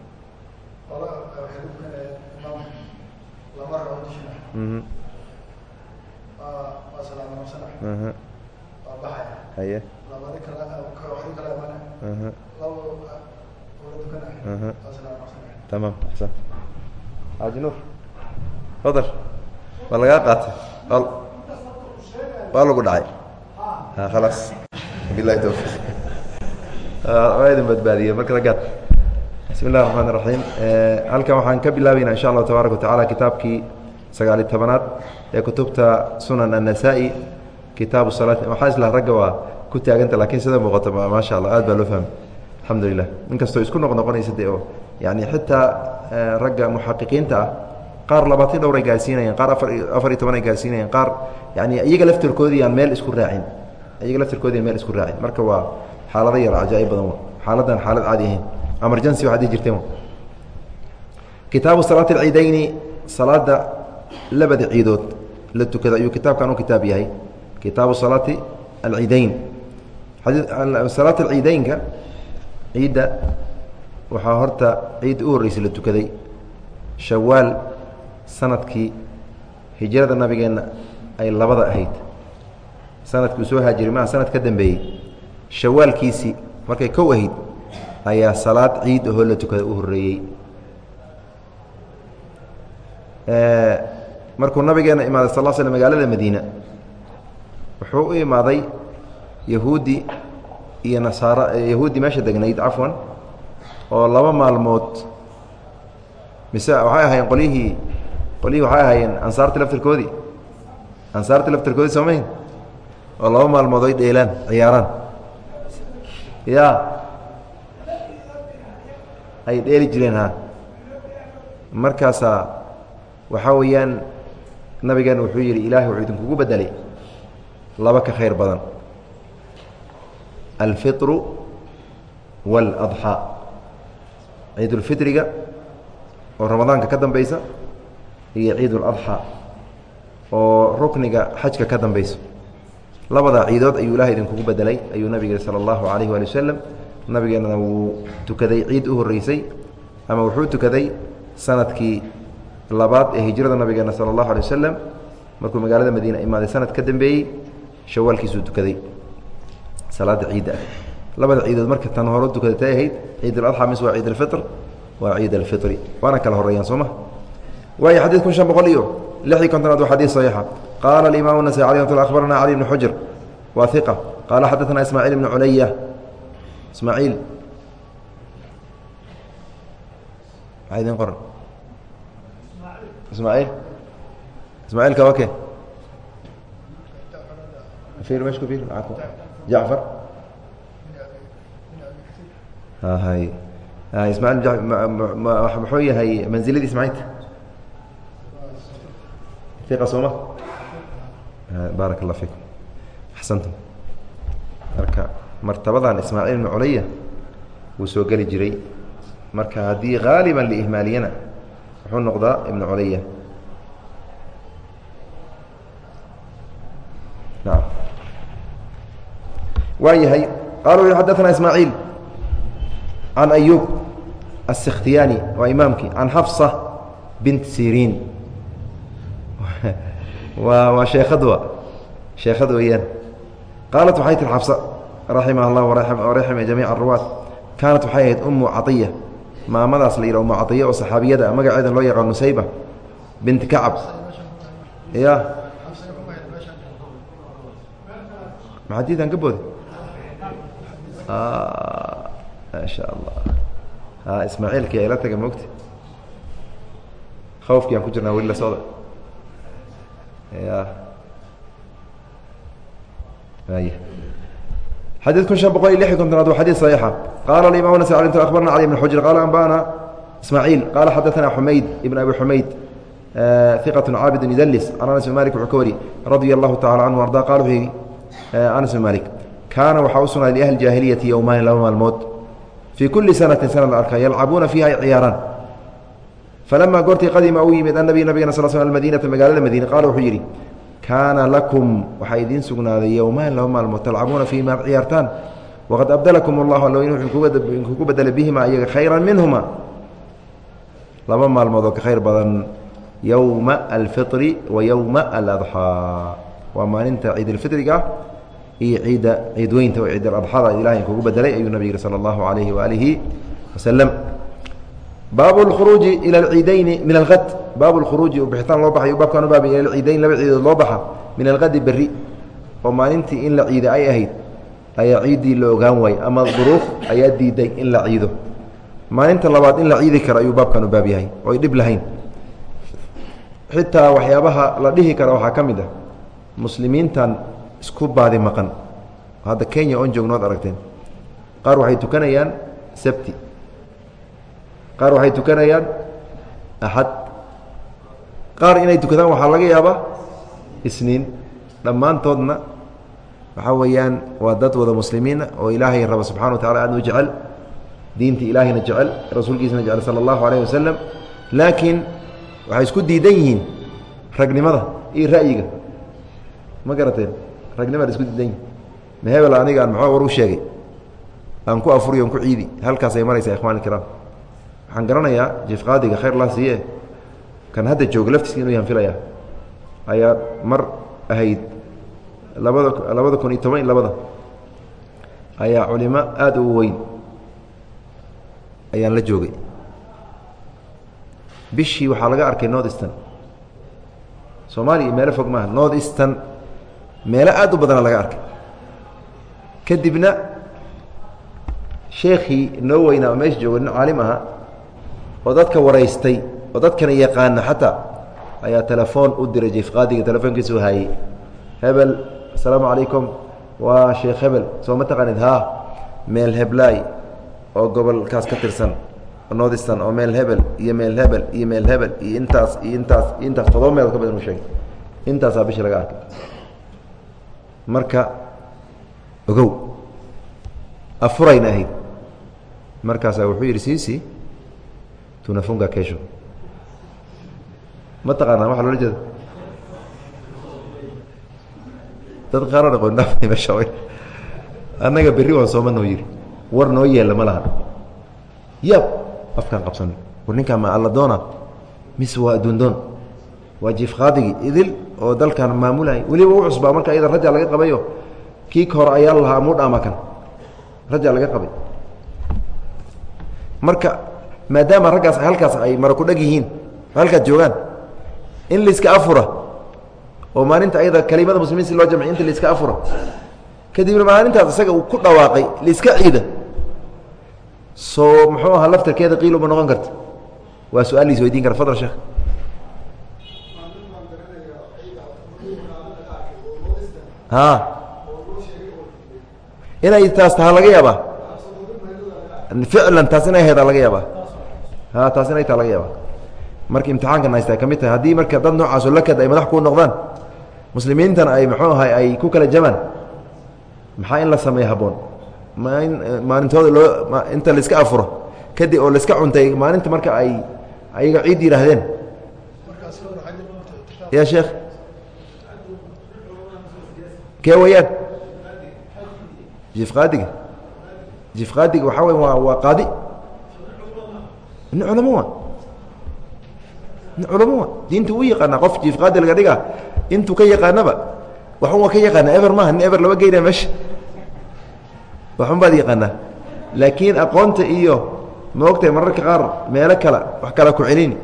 haye. Tamaam axsan xaaji nuur. Fadal waa lagaa qaatay. Waa lagu dhacay. Khalaas bilahi tawfiiq. waa idin badbaadiyey marka ragaad bismi اllahi الرaحmaan الرaحiim halkan waxaan ka bilaabayna insha allahu tabaaraka wataعala kitaabkii sagaali tobanaad ee kutubta sunan النasaa-i kitaabu salaat waxaa islah ragga waa ku taaganta lakin sida muuqato maasha allah aad baa loo fahmay alxamdu lilah inkastoo isku noq noqonaysa de oo yani xitaa ragga muxaqiqiinta ah qaar labaatan dhowr ay gaarsiinayaan qaar afar afar iyo toban ay gaarsiinayaan qaar yani iyaga laftirkoodii aan meel isku raacin iyaga laftirkoodii aan meel isku raacin marka waa xaalado yar cajaaib badan xaaladan xaalad caadi ahayn emergency waxaad jirteen kitaabu salaati alciidayni salaada labada ciidood la tukada ayuu kitaabkan u kitaab yahay. Kitaabu salaati alciidayn salaat alciideynka ciidda waxaa horta ciidda u horreysay la tukaday. Shawaal sannadkii hijrada nabigeenna ay labada ahayd. Sanadkii uu soo haajiray maa sanad ka dambeeyey shawaalkiisii markay kow ahayd ayaa salaad ciid ahoo la tukada u horreeyey. Markuu nabigeena imaaday sal sl magaalada madiina wuxuu u imaaday yahuudi iyo nasaara yahuudi meesha degnayd cafwan oo laba maalmood mise waxay ahaayeen qolyihii qolyihii waxay ahaayeen ansaarta laftirkoodii ansaarta laftirkoodii soomayn oo laba maalmood ay dheelaan ciyaaraan ya. Ay dheeli jireen ha. Markaasaa waxaa weeyaan nabigeena wuxuu yidhi ilaahay wuxuu idinkugu bedelay laba ka khayr badan. Alfiطru wاladxaa ciidulfitriga oo ramadaanka ka dambeysa iyo ciid uladxaa oo rukniga xajka ka dambeyso labadaa ciidood ayuu ilahay idinkugu bedelay ayuu nabig yihi salى اllahu alayh wali waslem nabigeenana wuu tukaday ciid u horeysay ama wuxuu tukaday sannadkii labaad ee hijrada nabigeena sala allahu alay wasalam markuu magaalada madiina imaaday sanad ka dambeeyey shawaalkiisuu tukaday. Salaada ciidda ah. Labada ciidood marka tan hore tukada tay ahayd ciid aladxa mis waa ciid alfitr waa ciid alfitri waana kala horeeyaan soo ma waayo xadiid kun shan boqol iyo lixii kontonaad waa xadiid saxiixa qaala alimaam nasai alay mat akhbarana cali bni xujr waa iqa qaala xadaثana ismaaciil ibni culaya ismaaciil idin qoran ismaaciil ismaaciilka wake ir mesh ku ir jacfar hay ismaaciil muxuu yahay manziladiis maanta iqa sooma eh, baarak allah fiikum. Axsantum. Marka martabadan ismaaciil ibnu culaya wuu soo geli jiray. Marka haddii haaliban liihmaaliyana wuxuu noqdaa ibnu culaya naam. Waa yahay qala xaddaثna ismaaciil can ayuub aلsikhtiyaani waa imaamkii can xafsa bint siriin wa waa sheekadu sheekad weeyaan qaalat waxay tiri xabsa raximah allah waraxima jamiica aruwaad kaanat waxay ahayd ummu caiya maamadaas la yidha ummu caiya oo saxaabiyada ah, magaceeda loo yaqaan nusayba binti kacab. Ya maxadiidan ka boode? Ah, Maasha allah ismaaciilka ila taga mogta khawfkiaan ku jirnaa weli la socda ya ay xadيث kun شhan boqol iyo lixi kontonaad waa xadيث صaحيixa qala الimam نس abarna cلي بن xujr qala anbana ismاعيil qala xadaثna xumayd ibn abi xumayd ثiqaة caabid ydls can anas بn malik wuxuu ka wari radia الlahu taعala canه arضa qala wuxuu yihi anas بn malik kaana waxaa u sugnaaday liأhli jaahiliyati yowmaani laba maalmood fii kuli sanaةi sanad la arka yalcabuuna fiiha ay ciyaaraan falama goortii qadima uu yimid annabi nabigana sal sl madinata magaalada madiine qaala wuxuu yidhi kaana lakum waxaa idiin sugnaaday yowmaan laba maalmood talcabuuna fiihi maad ciyaartaan waqad abdalakum allahu allo inuu inkugu bedelay bihima iyaga khayra minhuma laba maalmood oo ka khayr badan yowma alfiri wa yowma aladxaa waa maalinta ciidilfitriga ah iyo ciidda ciidweynta oo ciidaladxada ilahay inkugu bedelay ayuu nabig yihi sala allahu alayhi waaalihi wasalam baabu اkhuruuji ilى اciidayni min alhad baabu اkhuruuji bixitaan loo baxay baabkaan u baabay ila ciidayn laba ciidood loo baxa min alhadi berri oo maalintii in la ciida ay ahayd ayaa ciiddii la ogaan waayey ama duruuf ayaa diiday in la ciido maalinta labaad in la ciidi karo ayuu baabkan u baab yahay oy dhib lahayn xitaa waxyaabaha la dhihi kara waxaa ka mid ah muslimiintan isku baadi maqan hadda kenya oon joognood aragteen qaar waxay tukanayaan sabti qaar waxay tukanayaan. Axad qaar inay tukadaan waxaa laga yaabaa isniin. Dhammaantoodna waxaa weeyaan waa dad wada muslimiina oo ilaahay raba subxana wa tacala aad u jecel diinta ilaahayna jecel rasuulkiisana jecel sala allahu alayh wasalam laakiin waxay isku diidan yihiin ragnimada iyo ra'yiga. Ma garateen? Ragnimada isku diidan yihiin ma hebel maxaa war u sheegay? Aan ku afuriyo ku ciidi. Halkaasay maraysaa ikhwani kiraam waxaan garanayaa jifqaadiga khayr laa siiye kan hadda jooga laftiisa inuu yahan filaya ayaa mar ahayd labada labada kun iyo toban iyo labada. Ayaa culimo aada u weyn ayaan la joogay. Bishii waxaa laga arkay north eastern. Soomaaliya meelo fog maaha. North eastern meelo aad u badana laga arkay. Kadibna sheekhii noo weynaa meesha jooga nin caalim aha oo dadka waraystay oo dadkana yaqaana xataa ayaa telefoon u diray jiifqaadiga telefoonkiisa u haayey hebel asalaamu calaykum. Waa sheekh hebel soo ma taqaanid? Haa meel heblaay oo gobolkaas ka tirsan nordistan oo meel hebel iyo meel hebel iyo meel hebel iyo intaas iyo intaas iyo intaas todoba meelood ka badan u sheegay intaasaa bishi laga arkay. Marka ogow afurayna ahayd. Wuxuu yidhi siisi tunafunga kesho. Ma taqaanaa waxa loola jeeda dad qaaraan aqoon meesha annaga berri waan sooma noo yidhi. War noo yeella ma laha. Yaab afkaan qabsan. War ninkaa ma alla doona mise waa adduundoon waa jiifqaadigii idil oo dalkan maamulay weliba u cusbaa marka iyada rajaa laga qabayo. Kii ka hor ayaa lahaa mudhaama kan. Rajaa laga qabay. Marka maadaama raggaas halkaas ay mara ku dheg yihiin halkaad joogaan in laiska afura oo maalinta ayada kelimada muslimiin si loo jamciy inta laiska afura. Kadibna maalintaas isaga uu ku dhawaaqay laiska ciida. Soo muxuu ahaa laftarkeeda qiiluma noqon karta waa su'aal lais weydiin kara fadal sheekh. A inay taas taha laga yaabaa. Ficlan taas inay haydaa laga yaabaa a taas inay taha laga yaabaa. Marka imtixaankan haystaa ka mid tahay haddii marka dad noocaasoo lakad ay madax kuu noqdaan muslimiintana ay muxuu ahay ay ku kala jamaan maxaa in la sameeya haboon ma in maalintooda loo inta laiska afuro kadib oo laiska cuntay maalinta marka ay ayaga ciid yidhaahdeen ya sheekh. Kee weyaan jiifqaadiga jiifqaadiga waxaa wey waa waa qaadi nin culamo wa nin culamo wa diinta u yaqaanaa qof jiifqaadi laga dhiga intuu ka yaqaanaba waxun waa ka yaqaana eber maaha nin eber lama geynaya meesha waxun baad yaqaanaa laakiin aqoonta iyo ma ogtahay mararka qaar meelo kale wax kala ku celini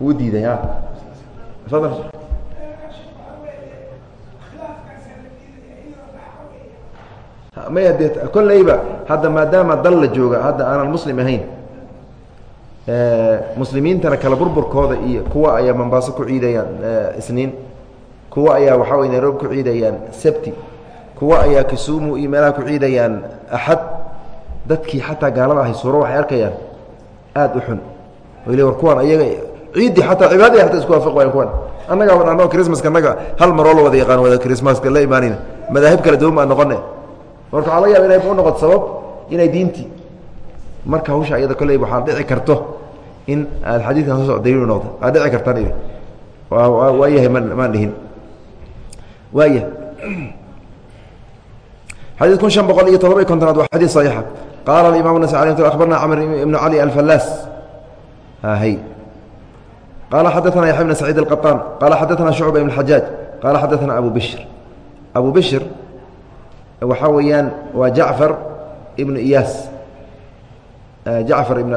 wuu diiday a maya dee kolleyba hadda maadaama dal la jooga hadda aanan muslim ahayn muslimiintana kala burburkooda iyo kuwa ayaa mombaaso ku ciidayaan isniin kuwa ayaa waxaa wey nairobi ku ciidayaan sabti kuwa ayaa kisumu iyo meelaha ku ciidayaan axad dadkii xataa gaalada ahay suuro waxay arkayaan aada u xun. L war kuwaan ayaga ciiddii ataa cibaadadii ataa isku waafaq wayan kuwan annagaa wan anoo chrismaska annaga hal maroo la wada yaqaan wada chrismaska la imaanayna madaahib kala duwan baan noqone marka waxaa laga yaba inay u noqoto sabab inay diintii marka hawsha iyada kolley waxaa dhici karto in aad xadiidkan soo socda daliil u noqdo aad dhici kartaan idhi waa yahay ma maan dhihin waaya xadiid kun شhan boqol iyo todoba iyo kontonaad waa xadiid صaxiixa qaala imam nas abarna cmr ibn cali alfalaas hy qala xadaثna yaحya bn سacيid الqطاn qala xadaثna شhucba ibn xajaaج qala xadaثna abu bishr abu bishr waxaa weeyaan waa jacfar ibn iyaas jacfar ibn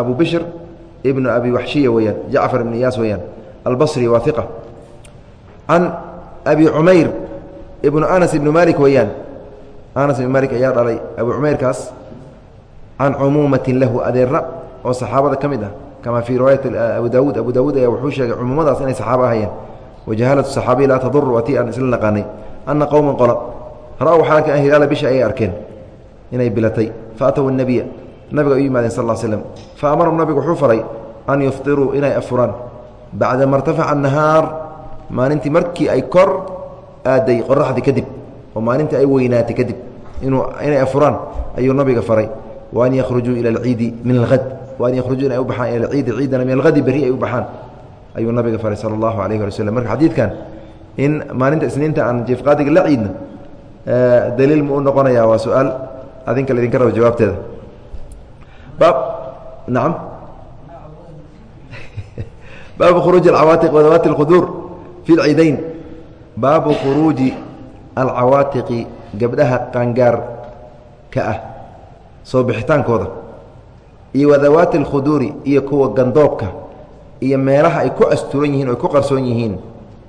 abu bishr ibn abi waxshiya weeyaan jacfar ibn iyaas weeyaan albصri waa iqa can abi cumayr ibn anas ibn malik weeyaan anas ibn malik ayaa dhalay abu cumayrkaas can cumuumatin lahu adeera oo saxaabada ka mid ah kama fii riwaayat abu daawuud abu daawuud ayaa wuxuu sheegay cumuumadaas inay saxaabo ahayeen wajahaalatu saxaabiy laa tadur waati aan isla naqaanay. Ana qowman qola ra-w xaanka ah hilaala bisha ayay arkeen inay bilatay. Faatow nebiya nabiga u yimaadeen sal slm fa amarhum nabigu wuxuu faray an yuftiruu inay afuraan. Bacda ma rtafaca nahaar maalintii markii ay kor aaday qoraxdi kadib oo maalintii ay weynaatay kadib inay afuraan ayuu nabiga faray wa an yakhrujuu ila alciidi min alhad wa an yakhrujuu inay u ila alciidi ciidana min alhadi berri ay u baxaan ayuu nabiga faray sala allahu alayh ali w marka xadiidkan in maalinta isniinta aan jeefqaadiga la ciidno daliil ma u noqonaya waa su'aal. Adinka laydinka rabo jawaabteeda. Baab nacam (laughs) baabu khuruuji alcawaatiq wadawaati اlquduur fi lciidayn baabu khuruuji alcawaatiqi gabdhaha qaangaar ka ah soo bixitaankooda. Iyo wadawaati اlkhuduuri iyo kuwa gandoobka iyo meelaha ay ku asturan yihiin o ay ku qarsoon yihiin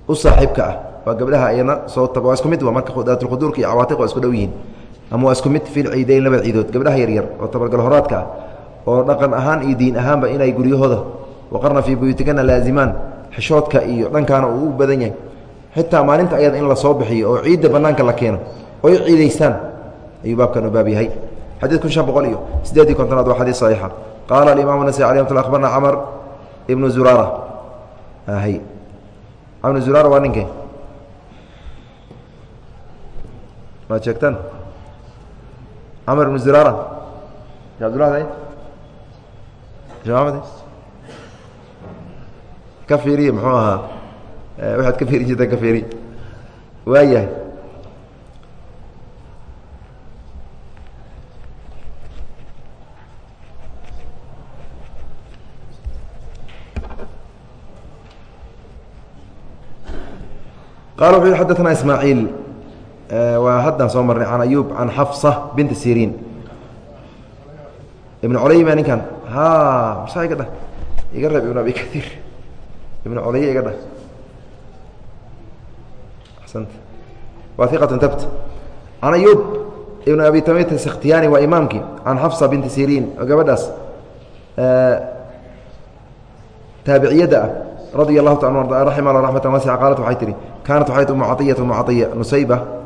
u saaxiibka ah waa gabdhaha ayana soo waa isku mid marka daatulkhuduurka iyo cawaatiq waa isku dhow yihiin. Ama waa isku mid fil ciidayn labada ciidood gabdhaha yaryar oo tabargal horaadka ah oo dhaqan ahaan iyo diin ahaanba inay guryahooda waqarna fii buyuutikana laazimaan xishoodka iyo dhankaana uu u badan yahay. Xitaa maalinta ayada in la soo bixiyo oo ciidda bannaanka la keeno oy ciidaystaan ayuu baabkan u baab yahay. Xadiid kun shan boqol iyo siddeedii kontonaad waa xadiid saxiixa. Qaala alimamu nasai alay mat abarna camar ibnu zuraara ibnu zuraara waa ninkee maad sheegtaan camar ibnu zuraara abdullah mamed ka fiiriye muxuu ahaa waxaad ka fiiri jirtaan ka fiiri waayahay qala wuxu yhi Eh, waa haddaan soo marnay can ayuub can xafsa binta siriin. Ibn coley ma ninkan. Ha masaa iga dhah. Iga reeb ibn abi kaiir ibn coleye iga dhah. Axsanta. Waa iqatan tabt can ayuub ibn abi tamit sakhtiyaani waa imaamkii. Can xafsa binta siriin oo gabadhaas eh, taabiciyadda ah radia allahu ta raxima alla raxmata waasica qaalat waxay tihi kaanat waxayt umu caiya umu caiya nusayba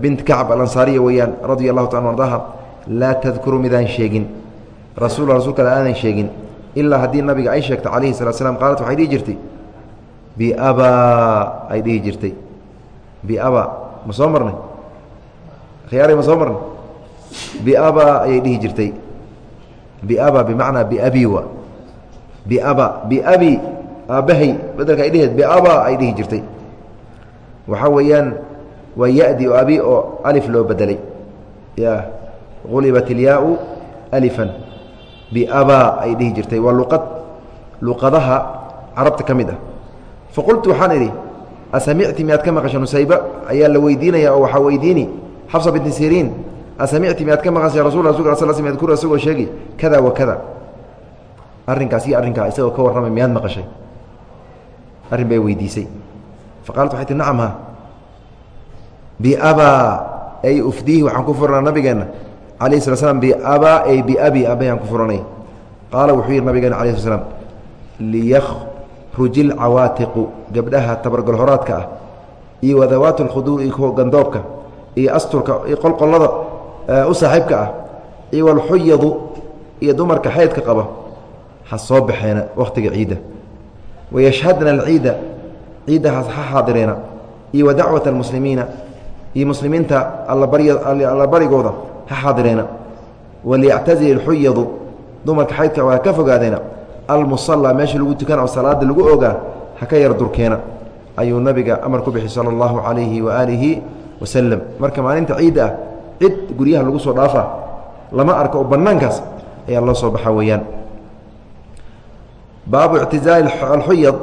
bint kacb alansaariya weeyaan radia allahu ta ardaha laa tadkuru midaan sheegin. Rasuula rasuulka aanan sheegin. Ilaa haddii nabiga ay sheegto calayhi salatu slam qaalat waxay dhihi jirtay biabaa ay dhihi jirtay. Biaba ma soo marnay? Khiyaaray ma soo marnay? Biaba ayay dhihi jirtay. Biaba bimacnaa biabi biaba biabi aabbahay bedelka ay dhiheed biaba ay dhihi jirtay waxaa weeyaan waa yadi o abi oo alif loo bedelay. Ya gulibat ilyaau alifan. Biaba ay dhihi jirtay. Waa luqad luqadaha carabta ka mid ah. Faqultu waxaan idhi asamicti miyaad ka maqasha nusayba? Ayaa la weydiinaya oo waxaa weydiini xafsa binti siriin asamicti miyaad ka maqasha rasul sl yadkuru isagoo sheegi kada wa kada. Arrinkaas iyo arrinkaa isagoo ka warramay miyaad maqashay. Arrin bay weydiisay. Faqaalat waxay ti nacam ha biabaa ay ufdiihi waxaan ku furanaa nabigeenna alayh sala slam biabaa ay biabi abayaan ku furanay. Qaala wuxuu yidhi nabigeena alah sl slam liyakhruji lcawaatiqu gabdhaha tabargolhoraadka ah iyo wadawaat lkhuduur iyo gandoobka iyo asturka iyo qolqollada u saaxiibka ah iyo walxuyadu iyo dumarka xeydka qaba ha soo baxeena wakhtiga ciidda. Wayashhadna alciida ciidda ha xaadireena iyo wa dacwat almuslimiina iyo muslimiinta alla barigooda ha xaadireena waliyactazil xuyadu dumarka xaydka waa ka fogaadeena almusala meesha lagu tukana oo salaada lagu ogaa ha ka yar durkeena. Ayuu nabiga amar ku bixi sala allahu calayhi waaalihi wasalam marka maalinta ciidda ah cid guryaha lagu soo dhaafa lama arko oo bannaankaas ayaa loo soo baxa weeyaan. Baabu ictizaali alxuyad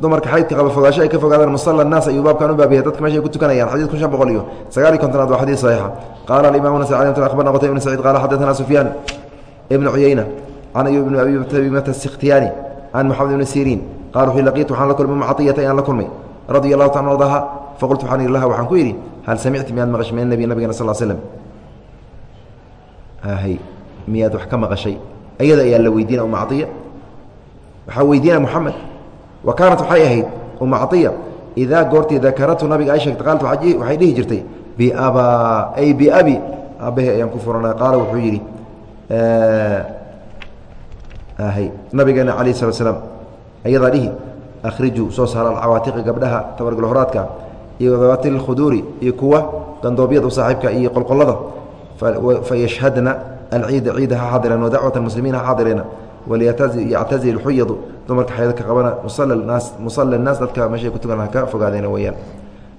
dumarka xaydka qaba fogaasho ay ka fogaadaan musala naas ayuu baabkan u baabiya dadka meesha ay ku tukanayaan xadid kun shan boqol iyo sagaal iyo kontonaad waa xadiid saxiixa. Qaala alimamu nasai alay abarna qutayb ibn saciid qaala xadaثana sufyaan ibnu cuyeyna can ayub ibni abi tamimata sikhtiyaani can moxamed ibni siriin qaala wuxuu laqiitu waxaan la kulmay mucatiyata ayaan la kulmay. Radia allahu taala ardaha faqultu waxaan laha waxaan ku yidhi hal samicti miyaad maqashay min nabi nabigana sal slm hy miyaad wax ka maqashay? Ayada ayaa la weydiina uma caiya waxaa weydiina moxamed wa waxay ahayd uma idaa goortii dakaratu nabiga ay sheegtay qaalat waxay dhihi jirtay biabaa ay biabi aabbahe ayaan ku furanaa qaala wuxuu yidhi nabigeena calayh slat slaam ayadaa dhihi akhrijuu soo saara alcawaatiqi gabdhaha tabargulhoraadka iyo dawaati lkhuduuri iyo kuwa gandoobyada u saaxiibka iyo qolqollada fayashhadna alciida ciida ha xaadireen wadacwat muslimiin ha xaadireena waliyactazil xuyadu dumarka xeedka qabana musala naas dadka meeshay ku tugan ka fogaadeena weyaan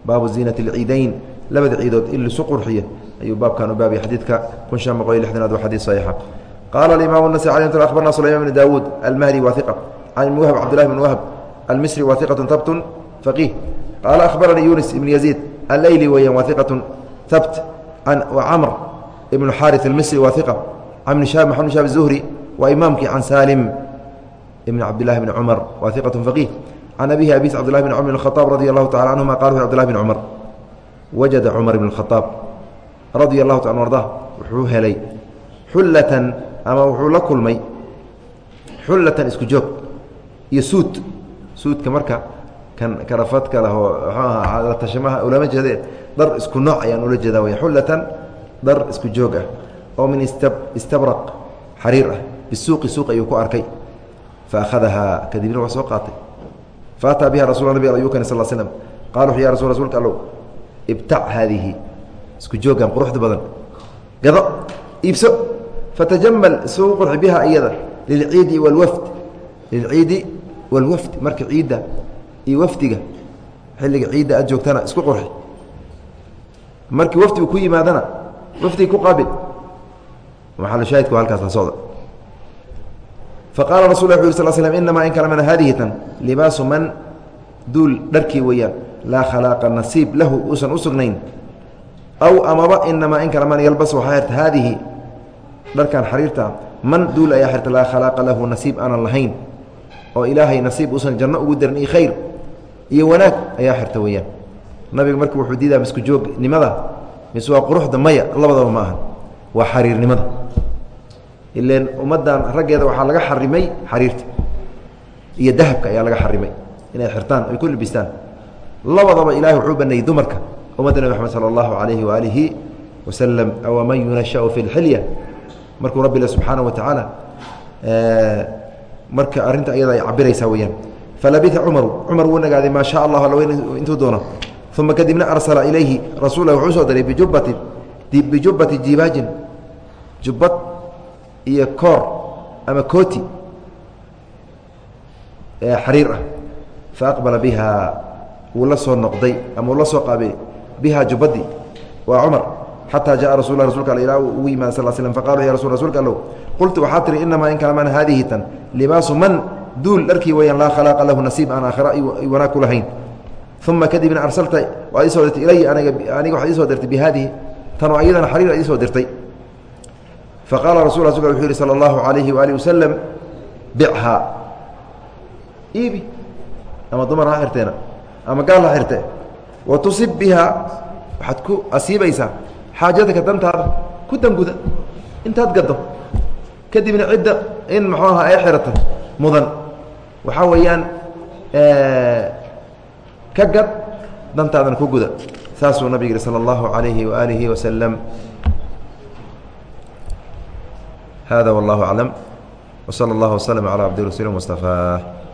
baabu ziinati اlciidayn labada ciidood in lisu qurxiya ayuu baabkan u baabiyay xadiidka kun shan boqol iyo lixdanaad waa xadiid saxiixa qaala alimaam النasي alي abarna sulayman bn dawuud almahdi wa iqa can ibn wahb cabdillahi bn wahb almisri wa iqaة habtun faqiih qaala akhbaranii yunis ibn yaziid aleyli weeyaan wa iqaة habt camr ibn xaariث almisri wa iqa can bn shahab maxamed bn shahab الzuhri waa imaamkii can saalim ibn cabdillahi bni cumar waa iqat faqiih can abihi abis cbdillahi bn cumr bn khaaab radi allahu tacala canhuma qala cbdillahi bn cumar wajada cumar ibn khaaab radia allahu ta arda wuxuu helay xullatan ama wuxuu la kulmay xullatan isku joog iyo suud suudka marka kan karafadka lah oo mxuu ahaa tashamaha ulama jeede dhar isku nooc ayaan ula jeedaa wey xullatan dhar isku joog ah oo min istabraq xariir ah bisuuqi suuq ayuu ku arkay fa akhadahaa kadibna waa soo qaatay fa ataa biha rasul nabig ayuu keenay sal slm qala wuxu ya rasul rsulka allow ibtac haadihi isku joogan quruxda badan gado iibso fatajamal isugu qurxi biha iyada lilciidi wlwafd lilciidi walwafd marka ciidda iyo wafdiga xilliga ciidda aad joogtana isku qurxi markii wafdigu ku yimaadana wafdiga ku qaabil maxalushaahidku halkaas la socda faqaala rasul yh sl slm inamaa in kala mana hadihi tan libaasu man duul dharkii weeyaan laa khalaaqa nasiib lahu uusan u sugnayn aw amaba inamaa in kala man yalbas waxaa xirta haadihi dharkan xariirta man duul ayaa xirta laa khalaaqa lahu nasiib aanan lahayn oo ilaahay nasiib uusan janno ugu darin iyo khayr iyo wanaag ayaa xirta weeyaan nabiga marka wuxuu diidaa misku joognimada mise waa quruxda maya labadaba ma aha waa xariirnimada ileen ummaddan raggeeda waxaa laga xarimay xariirta. Iyo dahabka ayaa laga xarimay inay xirtaan ay ku libistaan. Labadaba ilahay wuxuu baneeyey dumarka ummadda nebi maxamed sala allahu calayhi waalihi wasalam awaman yunashau fi lxilya markuu rabbi subxaana wa tacaala marka arrinta ayada ay cabiraysaa weyaan falabia cumaru cumar wuu nagaaday maa sha allah alla intuu doono. Uma kadibna arsala ilayhi rasuula wuxuu u soo diray bijubatin bijubbati jibaajin. Jubbad iyo koor ama kooti xariir ah faaqbala biha wuu la soo noqday ama uu la soo qaabay biha jubbadii waa cumar xataa jaءa rasul rasulka al ilaa ugu yimaada sal slm faqalu ya rasul rsulka allow qultu waxaa tihi inamaa in kalaman haadihi tan libaasu man duul dharkii weyaan laa khalaaqa lahu nasiib aan aakhira wanaag ku lahayn. Uma kadibna arsalta waad isoo dirtay ilaya aniga aniga waxaad isoo dirtay bihadihi tanoo ayadana xariir ad isoo dirtay faqaala rasul rasulka wuxuu yihi salى اllahu عalayhi waalihi wasalam bichaa iibi ama dumar ha xirteena ama gaal ha xirtee wa tusib biha waxaad ku asiibaysaa xaajadaka dantaada ku danguda intaad gado kadibna cidda in muxuu aha ay xirata mudan waxaa weeyaan ka gad dantaadana ku guda saasuu nabig yihi salى اllahu عalayhi waalihi wasalam hada wallah aclam wsala allah waslm cala cabdi rasuuli mustafaa